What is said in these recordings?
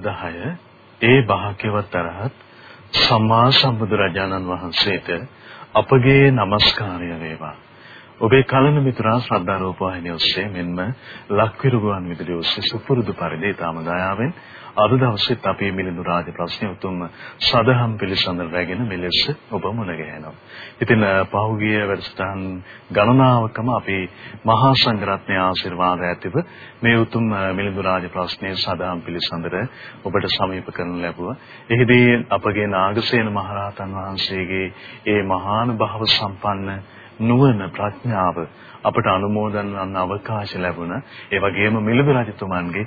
බුද්ධහය ඒ භාග්‍යවත් අරහත් සම්මා සම්බුදුරජාණන් වහන්සේට අපගේ নমස්කාරය වේවා. ඔබේ කලන මිතුරා ශ්‍රද්ධා රූපවාහිනිය ඔස්සේ මෙන්ම ලක්විරු ගුවන් විදුලිය ඔස්සේ සුපුරුදු පරිදි තාම දයාවෙන් අද දවසෙත් අපේ මිලිඳු රාජ ප්‍රශ්න උතුම් සදහම් පිළිසඳර රැගෙන මෙලෙස ඔබ මුණ ගැහෙනවා. ඉතින් පහුගිය වැඩසටහන් ගණනාවකම අපේ මහා සංඝරත්නයේ ආශිර්වාද ඇතිව මේ උතුම් මිලිඳු රාජ ප්‍රශ්නයේ සදහම් පිළිසඳර ඔබට සමීප කරනු ලැබුවා. එහිදී අපගේ නාගසේන මහරහතන් වහන්සේගේ ඒ මහානුභාව සම්පන්න නුවණ ප්‍රඥාව අපට අනුමෝදන් වන්න අවකාශ ලැබුණා. ඒ වගේම මිලිඳු රජතුමන්ගේ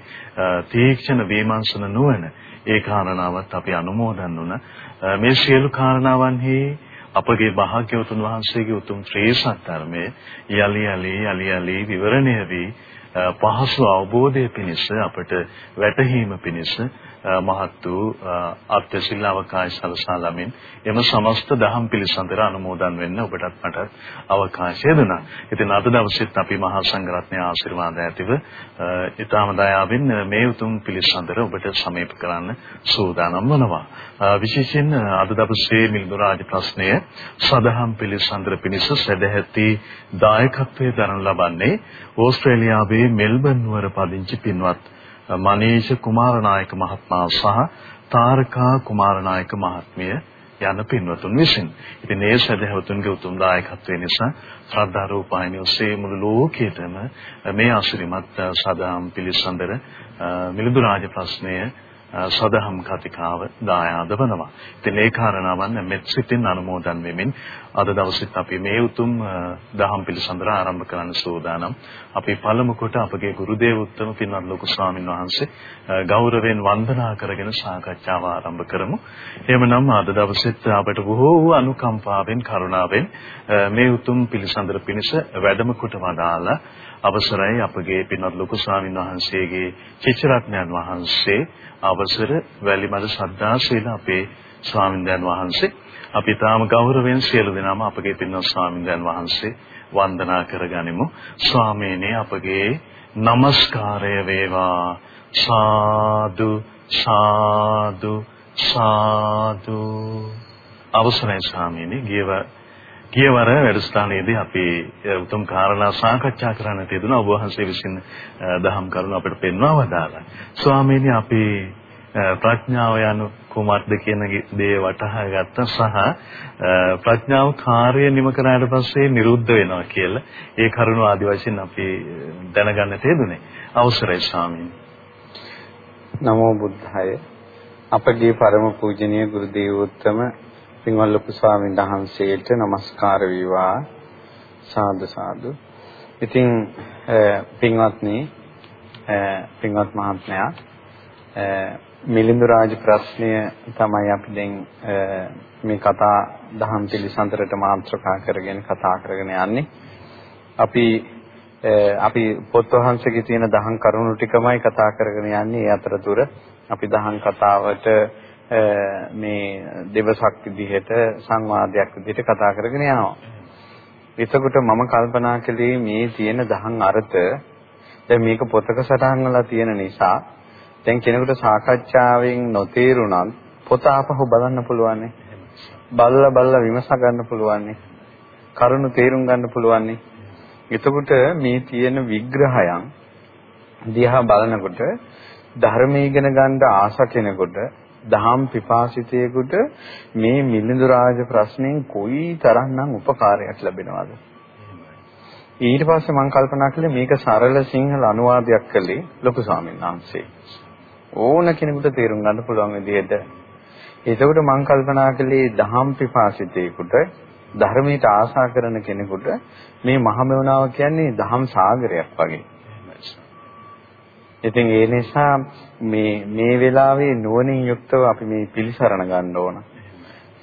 තීක්ෂණ විමර්ශන නුවණ ඒ කාරණාවත් අපි අනුමෝදන් වුණා. මේ සියලු කාරණාවන්හි අපගේ භාග්‍යවතුන් වහන්සේගේ උතුම් ශ්‍රී සත්‍යර්මයේ යලි යලි යලි යලි විවරණය වී පහසු අවබෝධය පිණිස අපට වැටහීම පිණිස මහත් වූ අත්‍යශීල අවකාශ සලසා ළමින් එම සමස්ත දහම් පිළිසඳර අනුමෝදන් වෙන්න ඔබටත් මටත් අවකාශය දුන්නා. ඉතින් අද දවසෙත් අපි මහා සංඝරත්නයේ ආශිර්වාද ඇතිව ඊටම දයාවෙන් මේ උතුම් පිළිසඳර ඔබට සමීප කරන්න සූදානම් වනවා. විශේෂයෙන් අද දවසේ මිලිඳු රාජ ප්‍රශ්නය සදහම් පිළිසඳර පිණිස සදැහැති දායකත්වයේ දරනු ලබන්නේ ඕස්ට්‍රේලියාවේ මෙල්බන් නුවර පදිංචි පින්වත් මනීෂ කුමාරනායක මහත්මයා සහ තාරකා කුමාරනායක මහත්මිය යන පින්වතුන් විසින්. ඉතින් මේ සදහවතුන්ගේ උතුම් දායකත්වය නිසා ශ්‍රද්ධා රූපాయని ඔස්සේ මුළු ලෝකයටම මේ අසිරිමත් සදාම් පිළිසඳර මිලිඳු රාජ ප්‍රශ්නය සදහම් කතිකාව දායාද වනවා. ඉතින් ඒ කාරණාවන් මෙත් සිතින් අනුමෝදන් වෙමින් අද දවසෙත් අපි මේ උතුම් දහම් පිළිසඳර ආරම්භ කරන්න සූදානම්. අපි පළමු කොට අපගේ ගුරු දේවෝත්තම පින්වත් ලොකු ස්වාමින් වහන්සේ ගෞරවයෙන් වන්දනා කරගෙන සාකච්ඡාව ආරම්භ කරමු. එහෙමනම් අද දවසෙත් අපට බොහෝ වූ අනුකම්පාවෙන් කරුණාවෙන් මේ උතුම් පිළිසඳර පිණිස වැඩම කොට වදාලා අවසරයි අපගේ පින්වත් ලොකු ස්වාමින් වහන්සේගේ චිත්‍රරත්නයන් වහන්සේ. අවසර වැලිමඩ සද්දාශීල අපේ ස්වාමින්දයන් වහන්සේ. අපි තාම ගෞරවයෙන් සියලු දෙනාම අපගේ පින්වත් ස්වාමින්දයන් වහන්සේ වන්දනා කරගනිමු. ස්වාමීනි අපගේ নমස්කාරය වේවා. සාදු සාදු සාදු. අවසරයි ස්වාමීනි. ගියව ගියවර වැඩසටහනේදී අපි උතුම් කාරණා සාකච්ඡා කරන්නට යෙදුණා ඔබ වහන්සේ විසින් දහම් කරුණු අපිට පෙන්වා වදාලා. ස්වාමීනි අපි ප්‍රඥාව යනු කුමක්ද කියන දේ වටහා ගත්ත සහ ප්‍රඥාව කාර්ය නිම කරාට පස්සේ නිරුද්ධ වෙනවා කියලා ඒ කරුණ ආදි වශයෙන් අපි දැනගන්නට යෙදුනේ. අවසරයි ස්වාමීනි. නමෝ බුද්ධාය. අපගේ පරම පූජනීය ගුරු දේවෝත්තම පින්වත් ලොකු ස්වාමීන් වහන්සේට নমස්කාර වේවා සාදු සාදු. ඉතින් පින්වත්නි පින්වත් මහත්මයා මිලිඳු රාජ ප්‍රශ්නය තමයි අපි දැන් මේ කතා දහම් පිළිසඳරට මාතෘකා කරගෙන කතා කරගෙන යන්නේ. අපි අපි පොත් වහන්සේගේ තියෙන දහම් කරුණු ටිකමයි කතා කරගෙන යන්නේ. ඒ අතරතුර අපි දහම් කතාවට මේ දෙවසක් විදිහට සංවාදයක් විදිහට කතා කරගෙන යනවා. එතකොට මම කල්පනා කළේ මේ තියෙන දහම් අර්ථ දැන් මේක පොතක සටහන් වෙලා තියෙන නිසා දැන් කෙනෙකුට සාකච්ඡාවෙන් නොතේරුණත් පොත ආපහු බලන්න පුළුවන් නේ. බලලා බලලා විමස ගන්න පුළුවන් නේ. කරුණු තේරුම් ගන්න පුළුවන් නේ. එතකොට මේ තියෙන විග්‍රහයන් දිහා බලනකොට ධර්මයේ ඉගෙන ගන්න ආස කෙනෙකුට දහම් පිපාසිතයෙකුට මේ මිලිඳු රාජ ප්‍රශ්නෙන් කොයි තරම්නම් උපකාරයක් ලැබෙනවද? ඊට පස්සේ මම කල්පනා කළේ මේක සරල සිංහල අනුවාදයක් කළේ ලොකු ස්වාමීන් වහන්සේ. ඕන කෙනෙකුට තේරුම් ගන්න පුළුවන් විදිහට. එතකොට මම කල්පනා කළේ දහම් පිපාසිතයෙකුට ධර්මයට ආශා කරන කෙනෙකුට මේ මහමෙවණාව කියන්නේ දහම් සාගරයක් වගේ. ඉතින් ඒ නිසා මේ මේ වෙලාවේ නුවණින් යුක්තව අපි මේ පිළිසරණ ගන්න ඕන.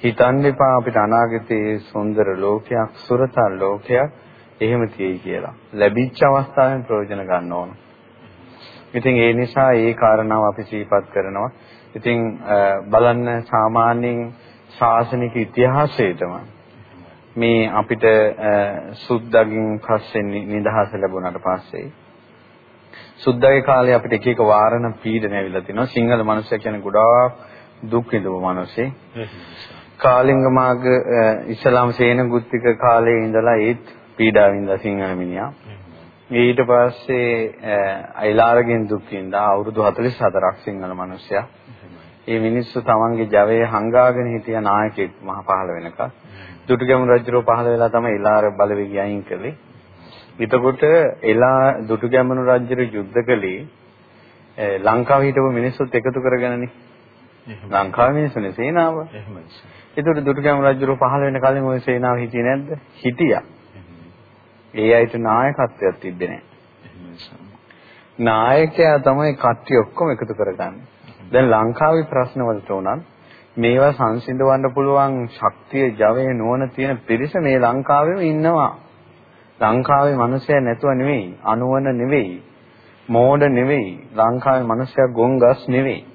හිතන්න එපා අපිට අනාගතයේ සුන්දර ලෝකයක්, සුරතල් ලෝකයක් එහෙම තියෙයි කියලා. ලැබිච්ච අවස්ථාවෙන් ප්‍රයෝජන ගන්න ඕන. ඉතින් ඒ නිසා ඒ කාරණාව අපි සිහිපත් කරනවා. ඉතින් බලන්න සාමාන්‍යයෙන් ශාසනික ඉතිහාසයේදම මේ අපිට සුද්ධගින් පස්සේ නිදහස ලැබුණාට පස්සේ සුද්ධගේ කාලේ අපිට එක එක වාරණ පීඩන ඇවිල්ලා තිනවා. සිංහල මිනිස්සු කියන්නේ ගොඩාක් දුක් විඳපු මිනිස්සේ. කාලිංග මාර්ග ඉස්ලාම් සේනගුත්තික කාලේ ඉඳලා ඒත් පීඩා විඳලා සිංහල මිනිහා. ඊට පස්සේ අයිලාරගෙන් දුක් විඳා අවුරුදු 44ක් සිංහල මිනිස්සයා. මේ මිනිස්සු තමන්ගේ ජවයේ හංගාගෙන හිටිය නායකයෙක් මහ පහළ වෙනකල්. දුටුගැමුණු රජුරෝ පහළ වෙලා තමයි ඉලාර බලවේගය අයින් කළේ. එතකොට එලා දුටුගැමුණු රජුරු යුද්ධ කළේ ලංකාවේ හිටපු මිනිස්සුත් එකතු කරගෙනනේ. ලංකාවේ මිනිස්සුනේ සේනාව. එහෙමයි. ඒතකොට දුටුගැමුණු රජුරු පහළ වෙන කලින් ওই සේනාව හිටියේ නැද්ද? හිටියා. ඒ අයට නායකත්වයක් තිබ්බේ නැහැ. නායකයා තමයි කට්ටිය ඔක්කොම එකතු කරගන්නේ. දැන් ලංකාවේ ප්‍රශ්න වලට උනත් මේවා සංසිඳවන්න පුළුවන් ශක්තිය, ජවය, නුවණ තියෙන පිරිස මේ ලංකාවේම ඉන්නවා. ලංකාවේ මිනිස්සය නැතුව නෙවෙයි, අනුවන නෙවෙයි, මෝඩ නෙවෙයි, ලංකාවේ මිනිස්සයා ගොංගස් නෙවෙයි.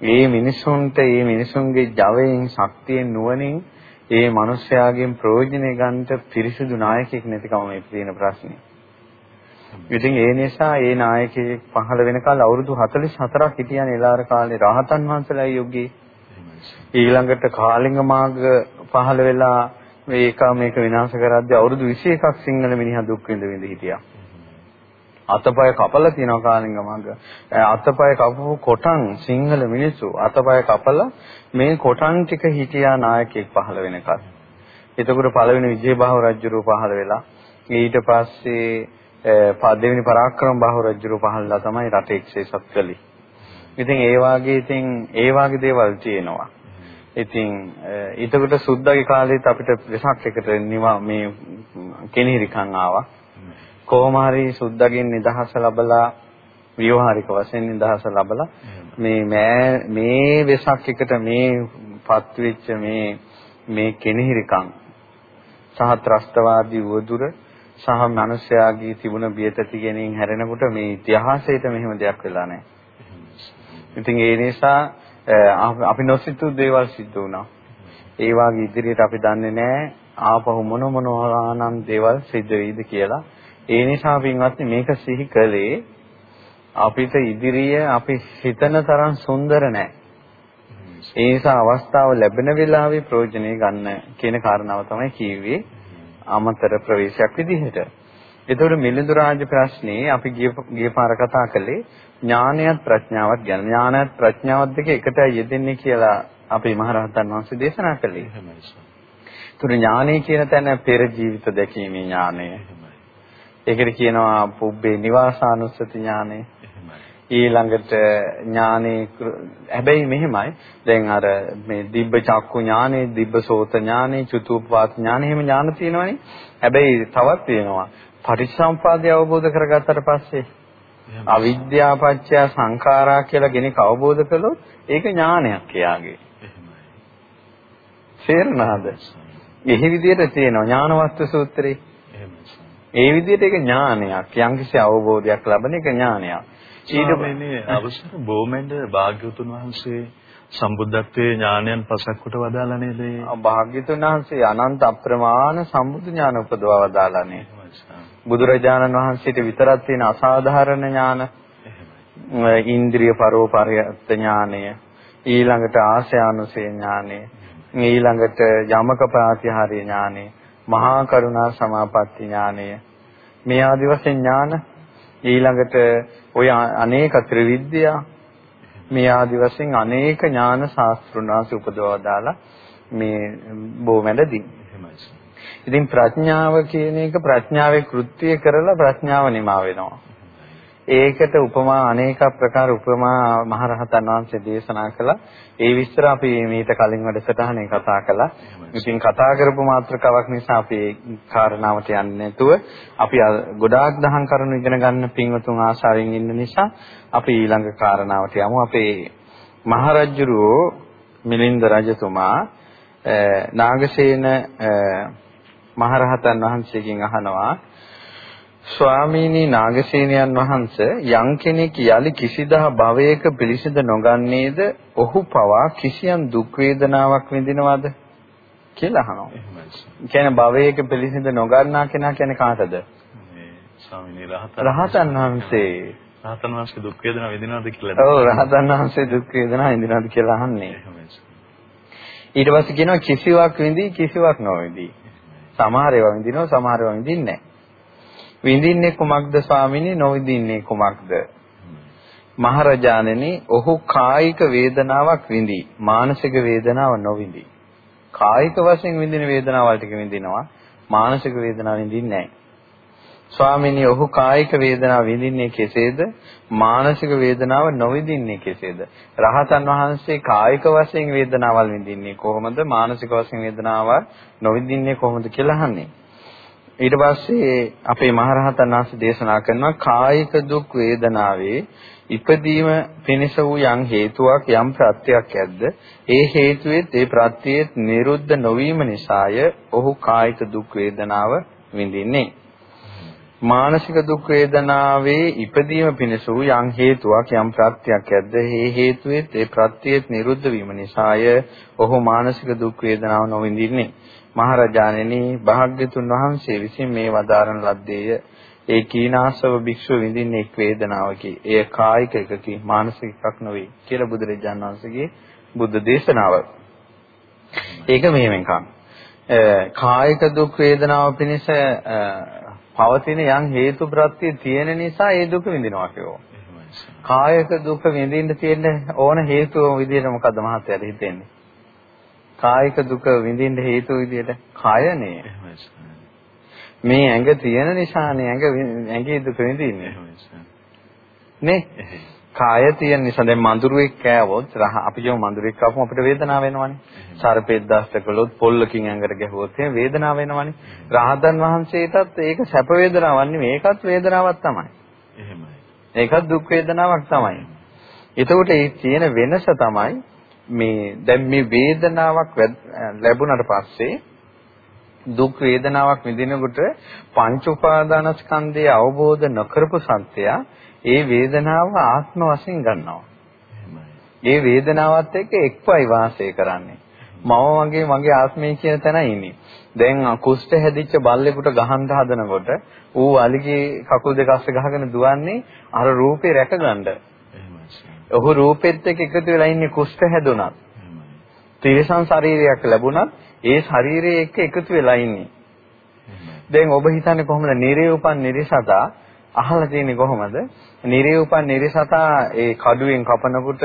මේ මිනිසුන්ට මේ මිනිසුන්ගේ ජවයෙන්, ශක්තියෙන්, නුවණින් ඒ මිනිස්යාගෙන් ප්‍රයෝජනෙ ගන්නට පිරිසිදු නායකයෙක් නැතිකම මේ තියෙන ප්‍රශ්නේ. ඉතින් ඒ නිසා ඒ නායකයෙක් පහළ වෙනකල් අවුරුදු 44ක් හිටියන් එලාර කාලේ රහතන් වහන්සේලා යුගයේ ඊළඟට කාලිංග මාර්ග පහළ වෙලා මේක මේක විනාශ කරද්දී අවුරුදු 21ක් සිංහල මිනිහා දුක් විඳ විඳ හිටියා. අතපය කපලා තියෙනවා කාලිංග මාර්ග. අතපය කපපු කොටන් සිංහල මිනිස්සු අතපය කපලා මේ කොටන් ටික හිටියා නායකයෙක් පහළ වෙනකල්. එතකොට පළවෙනි විජේබාහු රජුරු පහළ වෙලා ඊට පස්සේ දෙවෙනි පරාක්‍රම බාහු රජුරු පහළලා තමයි රට එක්සේසත් කළේ. ඉතින් ඒ වාගේ ඉතින් ඒ වාගේ දේවල් තියෙනවා. ඉතින් ඊටකට සුද්දාගේ කාලෙත් අපිට වෙසක් එකට නිවා මේ කෙනෙහිරිකන් ආවා. කොහොම හරි සුද්දාගෙන් නිදහස ලැබලා ව්‍යවහාරික වශයෙන් නිදහස ලැබලා මේ මේ වෙසක් එකට මේ පත් වෙච්ච මේ මේ කෙනෙහිරිකන් සහ ත්‍රස්තවාදී වදුර සහ මිනිස්යාගේ තිබුණ බියතති ගැනීම හැරෙනකොට මේ ඉතිහාසයට මෙහෙම දෙයක් වෙලා නැහැ. ඉතින් ඒ නිසා අපි නොසිතූ දේවල් සිද්ධ වුණා. ඒ වාගේ ඉදිරියට අපි දන්නේ නැහැ ආපහු මොන මොනවානම් දේවල් සිද්ධ වෙයිද කියලා. ඒ නිසා පින්වත්නි මේක සිහි කළේ අපිට ඉදිරිය අපි හිතන තරම් සුන්දර නැහැ. ඒ නිසා අවස්ථාව ලැබෙන වෙලාවේ ප්‍රයෝජනෙ ගන්න කියන කාරණාව තමයි කිව්වේ. අමතර ප්‍රවේශයක් විදිහට. එතකොට මිලිඳු රාජ ප්‍රශ්නේ අපි ගිය පාර කතා කළේ ඥානයත් ප්‍රඥාවත් ගැන. ඥානයත් ප්‍රඥාවත් දෙක එකට යෙදෙන්නේ කියලා අපේ මහරහතන් වහන්සේ දේශනා කළේ. ඒතර ඥානය කියන තැන පෙර ජීවිත දැකීමේ ඥානය. ඒකට කියනවා පුබ්බේ නිවාසානුස්සති ඥානය. ඊළඟට ඥානේ හැබැයි මෙහෙමයි දැන් අර මේ දිබ්බ චක්කු ඥානේ දිබ්බ සෝත ඥානේ චතුප්පාත් ඥානේ එහෙම ඥාන තියෙනවනේ හැබැයි තවත් තියෙනවා පටිච්චසම්පාදය අවබෝධ කරගත්තට පස්සේ අවිද්‍යාපච්චය සංඛාරා කියලා කෙනෙක් අවබෝධ කළොත් ඒක ඥානයක් එයාගේ තේරෙනවද? එහි විදිහට තියෙනවා ඥානවස්තු සූත්‍රේ. ඒ විදිහට ඒක ඥානයක්. යම්කිසි අවබෝධයක් ලබන එක ඥානයක්. ඊට මේ අවසර බොමෙන්ද භාග්‍යවතුන් වහන්සේ සම්බුද්ධත්වයේ ඥානයන් පසක් කොට වදාලා නේද? භාග්‍යවතුන් වහන්සේ අනන්ත අප්‍රමාණ සම්බුද්ධ ඥාන උපදවා වදාලා නේ. බුදුරජාණන් වහන්සේට විතරක් තියෙන අසාධාරණ ඥාන ඉන්ද්‍රිය පරෝපරයත් ඥානය ඊළඟට ආශයානුසේ ඥානය ඊළඟට යමක ප්‍රාතිහාර්ය ඥානය මහා කරුණා සමාපatti ඥානය. මේ ආදි වශයෙන් ඥාන ඊළඟට ඔය අනේක ත්‍රිවිද්‍යා මේ ආදි වශයෙන් අනේක ඥාන ශාස්ත්‍රුණාස උපදවලා මේ බොමැඩදී. ඉතින් ප්‍රඥාව කියන එක ප්‍රඥාවේ කෘත්‍ය කරලා ප්‍රඥාව නිමා වෙනවා. ඒකට උපමා අනේක ප්‍රකාර උපමා මහරහතන් වහන්සේ දේශනා කළා. ඒ විස්තර අපි මීට කලින් වැඩසටහනේ කතා කළා. ඉතින් කතා කරපු මාත්‍රකාවක් නිසා අපි කාරණාවට යන්නේ නැතුව අපි ගොඩාක් දහම් කරුණු ඉගෙන ගන්න පින්වතුන් ආශාවෙන් ඉන්න නිසා අපි ඊළඟ කාරණාවට යමු. අපේ මහරජුරෝ මිලින්ද රජතුමා නාගසේන මහරහතන් වහන්සේගෙන් අහනවා ස්වාමීනි නාගසේනයන් වහන්සේ යම් කෙනෙක් යලි කිසිදා භවයක පිළිසිඳ නොගන්නේද ඔහු පවා කිසියම් දුක් වේදනාවක් විඳිනවද කියලා අහනවා. කියන්නේ භවයක පිළිසිඳ නොගන්නා කෙනා කියන්නේ කාටද? ස්වාමීනි රහතන් රහතන් වහන්සේ රහතන් වහන්සේ දුක් වේදනා විඳිනවද කියලා. ඔව් රහතන් වහන්සේ දුක් වේදනා විඳිනවද කියලා අහන්නේ. ඊට පස්සේ කියනවා කිසිවක් විඳි කිසිවක් නොවිඳි. සමහර ඒවා විඳිනවා සමහර ඒවා විඳින්නේ නැහැ. විඳින්නේ කුමක්ද ස්වාමීනි නොවිඳින්නේ කුමක්ද? මහරජාණෙනි ඔහු කායික වේදනාවක් විඳි මානසික වේදනාව නොවිඳි. කායික වශයෙන් විඳින වේදනාවල් ටික විඳිනවා මානසික වේදනාව විඳින්නේ නැහැ. ස්වාමීනි ඔහු කායික වේදනාව විඳින්නේ කෙසේද? මානසික වේදනාව නොවිඳින්නේ කෙසේද? රහතන් වහන්සේ කායික වශයෙන් වේදනාවල් විඳින්නේ කොහොමද? මානසික වශයෙන් වේදනාවල් නොවිඳින්නේ කොහොමද කියලා අහන්නේ. ඊට පස්සේ අපේ මහරහතන් වහන්සේ දේශනා කරනවා කායික දුක් වේදනාවේ ඉපදීම පිණිස වූ යම් හේතුවක් යම් ප්‍රත්‍යක් ඇද්ද ඒ හේතුවෙත් ඒ ප්‍රත්‍යෙත් නිරුද්ධ නොවීම නිසාය ඔහු කායික දුක් වේදනාව විඳින්නේ මානසික දුක් වේදනාවේ ඉපදීම පිණිස වූ යම් හේතුවක් යම් ප්‍රත්‍යක් ඇද්ද? ඒ හේතුවෙත් ඒ ප්‍රත්‍යෙත් නිරුද්ධ වීම නිසාය. ඔහු මානසික දුක් වේදනාව නොවිඳින්නේ. මහරජාණෙනි භාග්‍යතුන් වහන්සේ විසින් මේ වදාරන ලද්දේය. ඒ කීනාසව භික්ෂුව විඳින්නේ එක් වේදනාවකි. එය කායික එකකි මානසික එකක් නොවේ කියලා බුදුරජාණන් වහන්සේගේ බුද්ධ දේශනාව. ඒක මෙහෙම එකක්. කායික දුක් වේදනාව පිණිස පවතින යම් හේතු ප්‍රත්‍ය තියෙන නිසා ඒ දුක විඳිනවා කියෝ. කායක දුක විඳින්න තියෙන ඕන හේතුව විදිහට මොකද්ද මහත්තයාට හිතෙන්නේ? කායික දුක විඳින්න හේතු විදිහට කයනේ. මේ ඇඟ තියෙන නිසානේ ඇඟ ඇඟේ දුක විඳින්නේ. නේ? කාය තියෙන නිසා දැන් මඳුරුවෙක් කෑවොත් අපි කියමු මඳුරුවෙක් කවම අපිට වේදනාව වෙනවනේ. සර්පෙක් දෂ්ට කළොත් පොල්ලකින් ඇඟට ගැහුවොත් එහෙම වේදනාව වෙනවනේ. රහතන් වහන්සේටත් ඒක සැප වේදනාවක් නෙමෙයි ඒකත් වේදනාවක් තමයි. එහෙමයි. ඒකත් දුක් වේදනාවක් තමයි. එතකොට මේ තියෙන වෙනස තමයි මේ දැන් මේ වේදනාවක් ලැබුණාට පස්සේ දුක් වේදනාවක් විඳිනකොට පංච උපාදානස්කන්ධය අවබෝධ නොකරපු සත්‍යය ඒ වේදනාව ආත්ම වශයෙන් ගන්නවා. ඒ වේදනාවත් එක්ක එක්වයි වාසය කරන්නේ. මම වගේ මගේ ආත්මය කියන තැන ඉන්නේ. දැන් කුෂ්ඨ හැදිච්ච බල්ලෙකුට ගහන්න හදනකොට ඌ අලිගේ කකුල් දෙක අස්සේ ගහගෙන දුවන්නේ අර රූපේ රැකගන්න. ඔහු රූපෙත් එක්ක එකතු වෙලා ඉන්නේ කුෂ්ඨ හැදුනත්. තිරසං ශරීරයක් ලැබුණත් ඒ ශරීරයේ එක්ක එකතු වෙලා ඉන්නේ. දැන් ඔබ හිතන්නේ කොහොමද නිරේ උපන් නිරිසතා අහලා තියෙන්නේ කොහොමද? නිරේ උපන් නිරිසතා ඒ කඩුවෙන් කපනකොට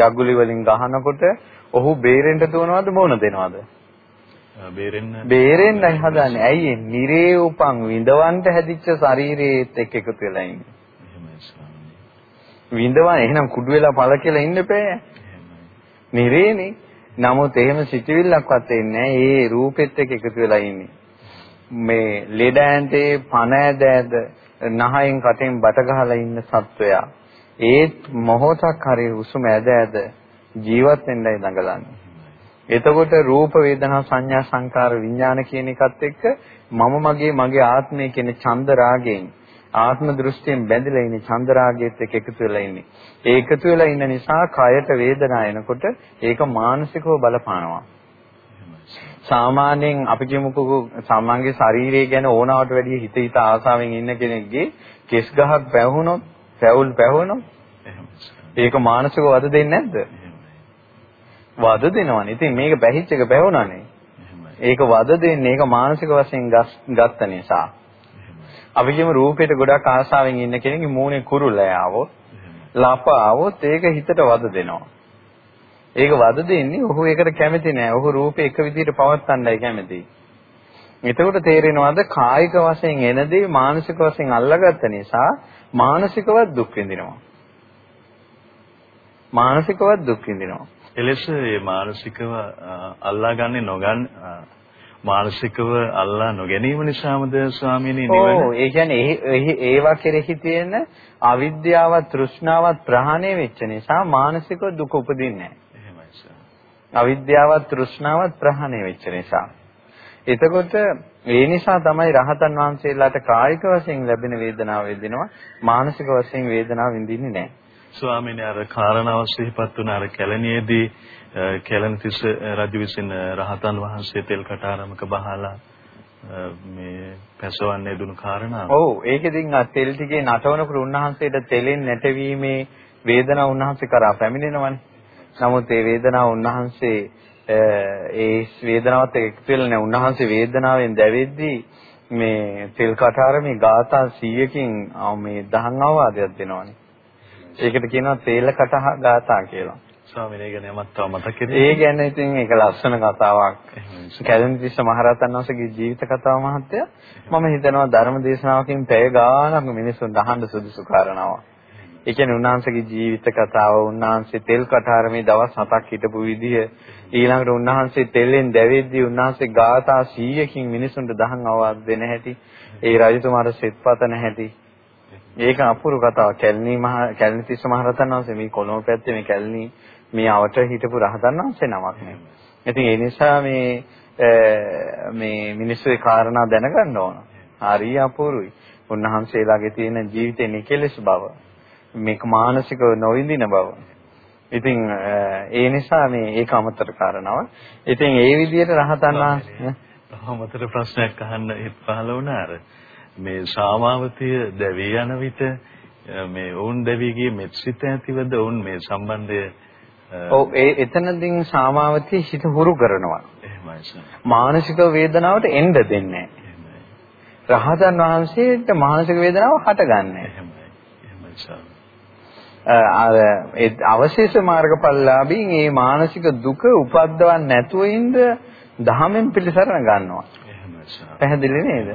යගුලි වලින් ගහනකොට ඔහු බේරෙන්න දුවනවද මොන දෙනවද? බේරෙන්න බේරෙන්නයි හදන්නේ. ඇයි නිරේ උපන් විඳවන්න හැදිච්ච ශරීරයේත් එක්ක එකතු වෙලා ඉන්නේ. විඳවන එහෙනම් කුඩු වෙලා පළ කියලා ඉන්න බෑ. නිරේනේ. නමුත් එහෙම සිටිවිල්ලක්වත් එන්නේ. ඒ රූපෙත් එක්ක එකතු වෙලා ඉන්නේ. මේ ලෙඩ ඇන්තේ පණ ඇද ඇද නහයෙන් කටෙන් බට ගහලා ඉන්න සත්වයා ඒත් මොහොතක් හරි උසුම ඇද ඇද ජීවත් වෙන්නයි දඟලන්නේ. එතකොට රූප වේදනා සංඥා සංකාර විඥාන කියන එකත් එක්ක මම මගේ මගේ ආත්මය කියන චන්ද රාගයෙන් ආත්ම දෘෂ්ටියෙන් බැඳිලා ඉන්නේ චන්ද රාගයේත් එක්ක එකතු වෙලා ඉන්නේ. ඒ එකතු වෙලා ඉන්න නිසා කයට වේදනා එනකොට ඒක මානසිකව බලපානවා. සාමාන්‍යයෙන් අපි කියමුකෝ සාමාන්‍යගේ ශරීරය ගැන ඕනාවට වැඩිය හිත හිත ආසාවෙන් ඉන්න කෙනෙක්ගේ කෙස් ගහක් පැවුනොත්, පැවුල් පැවුනොත් ඒක මානසිකව වද දෙන්නේ නැද්ද? වද දෙනවනේ. ඉතින් මේක බැහිච්ච එක පැවුනානේ. ඒක වද දෙන්නේ ඒක මානසික වශයෙන් ගත්ත නිසා. අපි කියමු රූපෙට ගොඩක් ආසාවෙන් ඉන්න කෙනෙක්ගේ මූණේ කුරුල්ල ආවොත්, ලප ආවොත් ඒක හිතට වද දෙනවා. ඒක වද දෙන්නේ ඔහු ඒකට කැමති නෑ. ඔහු රූපේ එක විදිහට පවත්වන්නයි කැමති. එතකොට තේරෙනවද කායික වශයෙන් එන දේ මානසික වශයෙන් අල්ලාගත්ත නිසා මානසිකවත් දුක් විඳිනවා. මානසිකවත් දුක් විඳිනවා. එලෙස මේ මානසිකව අල්ලාගන්නේ නොගන්න මානසිකව අල්ලා නොගැනීම නිසාමද ස්වාමීනි නිවන? ඔව් ඒ කියන්නේ ඒවා කෙරෙහි තියෙන අවිද්‍යාවත් තෘෂ්ණාවත් ප්‍රහාණය වෙච්ච නිසා මානසික දුක උපදින්නේ නැහැ. අවිද්‍යාවත් තෘෂ්ණාවත් ප්‍රහාණය වෙච්ච නිසා. එතකොට ඒ නිසා තමයි රහතන් වහන්සේලාට කායික වශයෙන් ලැබෙන වේදනාව වෙදිනවා මානසික වශයෙන් වේදනාව විඳින්නේ නැහැ. ස්වාමීන් අර කාරණාව සිහිපත් වුණ අර කැලණියේදී කැලණිතිස්ස රජු විසින් රහතන් වහන්සේ තෙල් කටාරමක බහලා මේ පැසවන්නේ දුණු කාරණා. ඔව් ඒක ඉතින් තෙල් ටිකේ නටවනකොට උන්වහන්සේට තෙලෙන් නැටවීමේ වේදනාව උන්වහන්සේ කරා පැමිණෙනවනේ. නමුත් ඒ වේදනාව උන්වහන්සේ ඒ වේදනාවත් එක්ක වෙලනේ උන්වහන්සේ වේදනාවෙන් දැවෙද්දී මේ තෙල් කටාරමේ ගාථා 100කින් මේ දහම් අවවාදයක් දෙනවනේ. ඒකට කියනවා තේල කටහ ගාථා කියලා. ස්වාමීන් වහන්සේ ගැන යමක් තව මතකද? ඒ ගැන ඉතින් ඒක ලස්සන කතාවක්. කැලණිතිස්ස මහරහතන් වහන්සේගේ ජීවිත කතාව මහත්තයා මම හිතනවා ධර්ම දේශනාවකින් පැය ගාණක් මිනිස්සුන් අහන්න සුදුසු කාරණාවක්. ඒ කියන්නේ උන්වහන්සේගේ ජීවිත කතාව උන්වහන්සේ තෙල් කටාරමේ දවස් 7ක් හිටපු විදිය ඊළඟට උන්වහන්සේ තෙල්ෙන් දැවෙද්දී උන්වහන්සේ ගාථා 100කින් මිනිසුන්ට දහම් අවවාද දෙන හැටි ඒ රජතුමාට සෙත්පතන හැටි ඒක අපූර්ව කතාවක් කැලණි මහ කැලණි තිස්ස මහරහතන් වහන්සේ මේ කොළඹ පැත්තේ මේ කැලණි මේ අවට හිටපු රහතන් වහන්සේ නමක් නේ. ඉතින් ඒ නිසා මේ මේ මිනිස්සු ඒ කාරණා දැනගන්න ඕන. හරි අපූර්වයි. උන්වහන්සේලාගේ තියෙන ජීවිතේ නිකලස් බව මේක මානසිකව නොවිඳින බව. ඉතින් ඒ නිසා මේ ඒක අමතර කාරණාවක්. ඉතින් ඒ විදිහට රහතන් වහන්සේ අමතර ප්‍රශ්නයක් අහන්න පහළ වුණා අර මේ සාමාවතිය දැවී යන විට මේ වුන් දැවී ගියේ මෙත්සිත ඇතිවද වුන් මේ සම්බන්ධය ඔව් ඒ එතනදී සාමාවතිය හිත හුරු කරනවා. එහෙමයි මානසික වේදනාවට එන්න දෙන්නේ රහතන් වහන්සේට මානසික වේදනාව හටගන්නේ. එහෙමයි. එහෙමයි අර ඒ අවශේෂ මාර්ගඵලලාභීන් මේ මානසික දුක උපද්දවන්නේ නැතුව ඉඳ දහමෙන් පිළිසරණ ගන්නවා. පැහැදිලි නේද?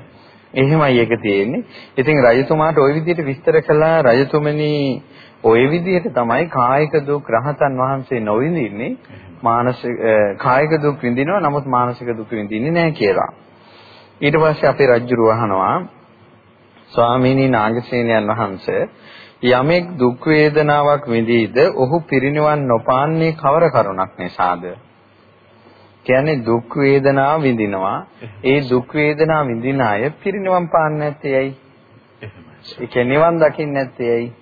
එහෙමයි ඒක තියෙන්නේ. ඉතින් රජතුමාට ওই විදිහට විස්තර කළා රජතුමනි ওই විදිහට තමයි කායික දුක් රහතන් වහන්සේ නොවිඳින්නේ මානසික කායික දුක් විඳිනවා නමුත් මානසික දුක් විඳින්නේ නැහැ කියලා. ඊට පස්සේ අපේ රජුරු අහනවා ස්වාමීනි නාගසේනයන් වහන්සේ යමෙක් දුක් වේදනාවක් විඳීද ඔහු පිරිනිවන් නොපාන්නේ කවර කරුණක් නිසාද? කියන්නේ දුක් වේදනාව විඳිනවා. ඒ දුක් වේදනාව විඳින අය පිරිනිවන් පාන්නේ නැත්තේ ඇයි? ඒ කියන්නේ නිවන් දකින්නේ නැත්තේ ඇයි?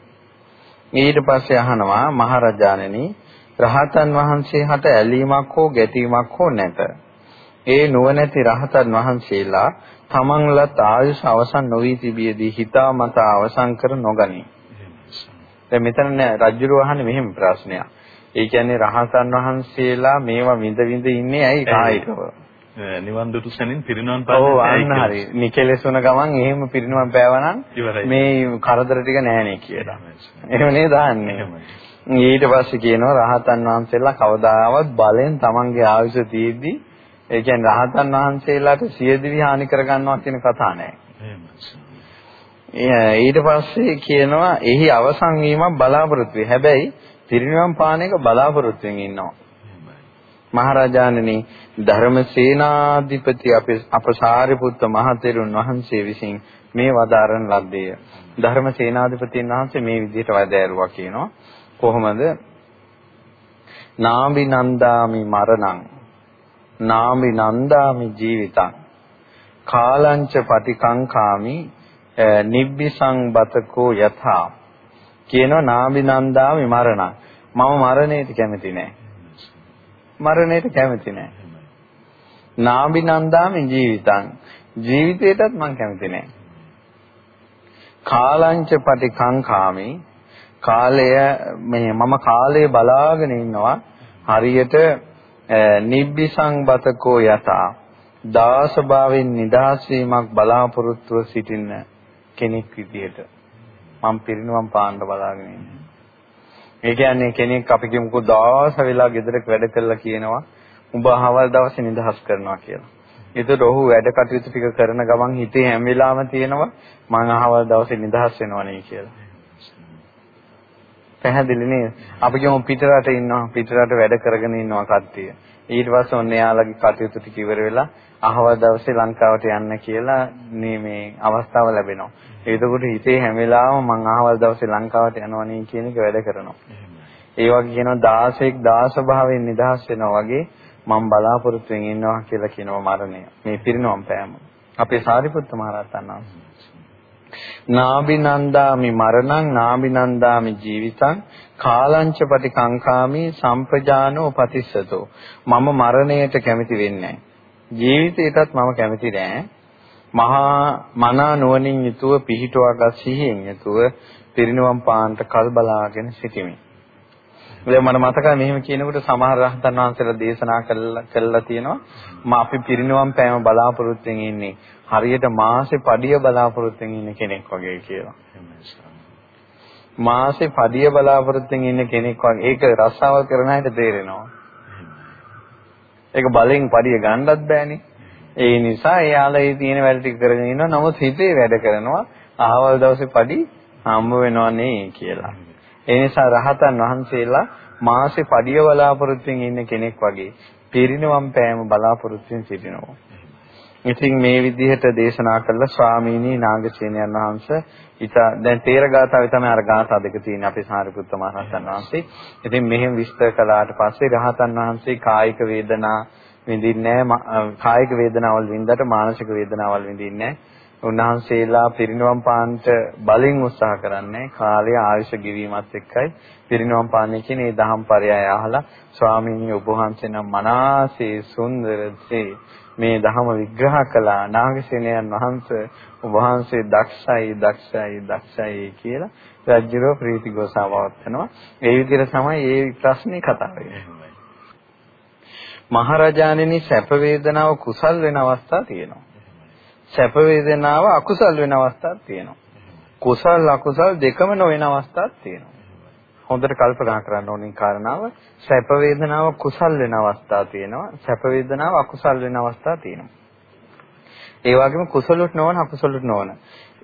ඊට පස්සේ අහනවා මහරජාණෙනි රහතන් වහන්සේ හට ඇලීමක් හෝ ගැටීමක් හෝ නැත. ඒ නුවණැති රහතන් වහන්සේලා තමන්ලත් ආයුෂ අවසන් නොවි තිබියදී හිතාමතා අවසන් කර නොගනී. දැන් මෙතන රජුරු අහන්නේ මෙහෙම ප්‍රශ්නයක්. ඒ කියන්නේ රහතන් වහන්සේලා මේවා විඳ විඳ ඉන්නේ ඇයි කායිකව? නිවන් දුටු සැනින් පිරිනවන් පාන්නේ. ඔව් අන්න හරි. නිකලෙසුන ගමන් එහෙම පිරිනවන් පෑවනම් මේ කරදර ටික නෑනේ කියලා. එහෙම නේද දාන්නේ. ඊට පස්සේ කියනවා රහතන් වහන්සේලා කවදාවත් බලෙන් තමන්ගේ ආයුෂ තියෙද්දි ඒ කියන්නේ රහතන් වහන්සේලාට සියදිවි හානි කරගන්නවා කියන කතා නෑ. ඊට පස්සේ කියනවා එහි අවසන් වීමක් බලාපොරොත්තු වෙයි. හැබැයි පිරිනිවන් පාන එක බලාපොරොත්තු වෙමින් ඉන්නවා. මහරජාණනි ධර්මසේනාධිපති අපේ අපසාරිපුත්ත මහතෙරුන් වහන්සේ විසින් මේ වදාරන ලද්දේ. ධර්මසේනාධිපතින් වහන්සේ මේ විදිහට වදාරුවා කියනවා. කොහොමද? නාඹි නන්දාමි මරණං නාඹි නන්දාමි ජීවිතං කාලංච පටිකංකාමි නිබ්බිසං බතකෝ යථා කියනවා නාබිනන්දාමි මරණ මම මරණයට කැමති නෑ. මරණයට කැමති නෑ. නාබිනන්දාමි ජීවිතං. ජීවිතයටත් මම කැමති නෑ. කාලංච පටිකංකාමි. කාලය මේ මම කාලය බලාගෙන ඉන්නවා. හරියට නිබ්බිසං බතකෝ යතා දාස භාවයෙන් නිදහස් වීමක් බලාපොරොත්තුව සිටින්න. කෙනෙක් විදියට මම පිරිනුවම් පාන්න බලාගෙන ඉන්නේ. ඒ කියන්නේ කෙනෙක් අපි කියමුකෝ දවස් වෙලා ගෙදරක වැඩ කළා කියනවා උඹ අහවල් දවසේ නිදහස් කරනවා කියලා. ඒතර ඔහු වැඩ කටයුතු ටික කරන ගමන් හිතේ හැම වෙලාවම තියෙනවා මං අහවල් දවසේ නිදහස් වෙනවනේ කියලා. පැහැදිලි නේද? අපි කියමු පිටරට ඉන්නවා පිටරට වැඩ කරගෙන ඉන්නවා කට්ටිය. ඊට පස්සේ ඔන්න එයාලගේ කටයුතු ටික ඉවර වෙලා අහවල් දවසේ ලංකාවට යන්න කියලා මේ මේ අවස්ථාව ලැබෙනවා. එතකොට හිතේ හැම වෙලාවම මං අහවල් දවසේ ලංකාවට යනවනේ කියන එක වැඩ කරනවා. ඒ වගේ කියනවා 16ක් 16 භාවයෙන් නිදහස් වෙනවා වගේ මම බලාපොරොත්තු වෙමින් ඉන්නවා කියලා කියනවා මරණය. මේ පිරිනොම් පෑම. අපේ සාරිපුත්ත මහ රහතන් වහන්සේ. නාබිනන්දාමි මරණං නාබිනන්දාමි ජීවිතං කාලංච පටිකංකාමි සම්පජානෝ පතිස්සතෝ මම මරණයට කැමති වෙන්නේ ජීවිතයටත් මම කැමති නෑ මහා මනා නුවණින් යුතුව පිහිටුවාගත් සිහියෙන් යුතුව පිරිනුවම් පාන්ට කල් බලාගෙන සිටිමි. දැන් මට මතකයි මෙහෙම කියනකොට සමහර රහතන් වහන්සේලා දේශනා කළා කළා තියෙනවා මා අපි පිරිනුවම් පෑම බලාපොරොත්තුෙන් ඉන්නේ හරියට මාසේ පඩිය බලාපොරොත්තුෙන් ඉන්න කෙනෙක් වගේ කියලා. මාසේ පඩිය බලාපොරොත්තුෙන් ඉන්න කෙනෙක් වගේ ඒක රස්සාව කරන අයට තේරෙනවා. ඒක බලෙන් පඩිය ගන්නවත් බෑනේ. ඒ නිසා එයාලා ඒ තියෙන වැඩ ටික කරගෙන ඉන්නවා. නමුත් හිතේ වැඩ කරනවා. අහවල් දවසේ පඩි හම්බ වෙනවනේ කියලා. ඒ නිසා රහතන් වහන්සේලා මාසේ පඩිය බලාපොරොත්තුෙන් ඉන්න කෙනෙක් වගේ පිරිනවම් පෑම බලාපොරොත්තුෙන් සිටිනවා. ඉතින් මේ විදිහට දේශනා කළ ස්වාමීනි නාගසේනයන් වහන්සේ ඊට දැන් තේරගාතාවේ තමයි අර ගාථා දෙක තියෙන්නේ අපේ සාරිපුත්ත මහ රහතන් වහන්සේ. ඉතින් මෙහෙම විස්තර කළාට පස්සේ රහතන් වහන්සේ කායික වේදනා විඳින්නේ කායික වේදනාවල් වින්දට මානසික වේදනාවල් විඳින්නේ උන්වහන්සේලා පිරිනවම් පාන්ට බලින් උත්සාහ කරන්නේ කාලය ආයුෂ ගෙවීමත් එක්කයි. පිරිනවම් පාන්නේ කියන ඒ දහම් පරයය අහලා ස්වාමීන් වහන්සේ නම් මනාසේ සුන්දරසේ මේ ධහම විග්‍රහ කළා නාගසේනයන් වහන්සේ වහන්සේ දක්ෂයි දක්ෂයි දක්ෂයි කියලා රජුරෝ ප්‍රීති ගෝසාවවත් වෙනවා ඒ විදිහට තමයි මේ ප්‍රශ්නේ කතා වෙන්නේ මහරජාණෙනි සැප වේදනාව කුසල් වෙන අවස්ථා තියෙනවා. සැප වේදනාව අකුසල් වෙන අවස්ථාවක් තියෙනවා. කුසල් අකුසල් දෙකම නොවන අවස්ථාවක් තියෙනවා. හොඳට කල්පනා කරන්න ඕනේ කාරණාව සැප වේදනාව කුසල් වෙන අවස්ථා තියෙනවා. සැප වේදනාව අකුසල් වෙන අවස්ථා තියෙනවා. ඒ වගේම කුසලුත් නොවන අකුසලුත් නොවන.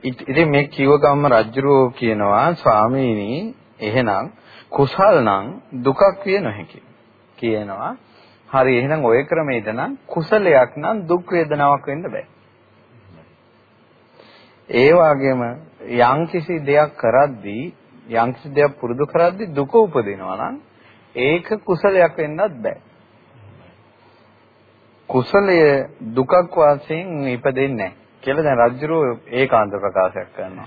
ඉතින් මේ කිව ගම්ම රජුරෝ කියනවා ස්වාමීනි එහෙනම් කුසල් නම් දුකක් විය නොහැකි. කියනවා හරි එහෙනම් ওই ක්‍රමයේද නම් කුසලයක් නම් දුක් වේදනාවක් වෙන්න බෑ. ඒ වගේම යම්කිසි දෙයක් කරද්දී යම්කිසි දෙයක් පුරුදු කරද්දී දුක උපදිනවා නම් ඒක කුසලයක් වෙන්නත් බෑ. කුසලය දුකක් වශයෙන් ඉපදෙන්නේ නැහැ කියලා දැන් රජුරෝ ඒකාන්ත ප්‍රකාශයක් කරනවා.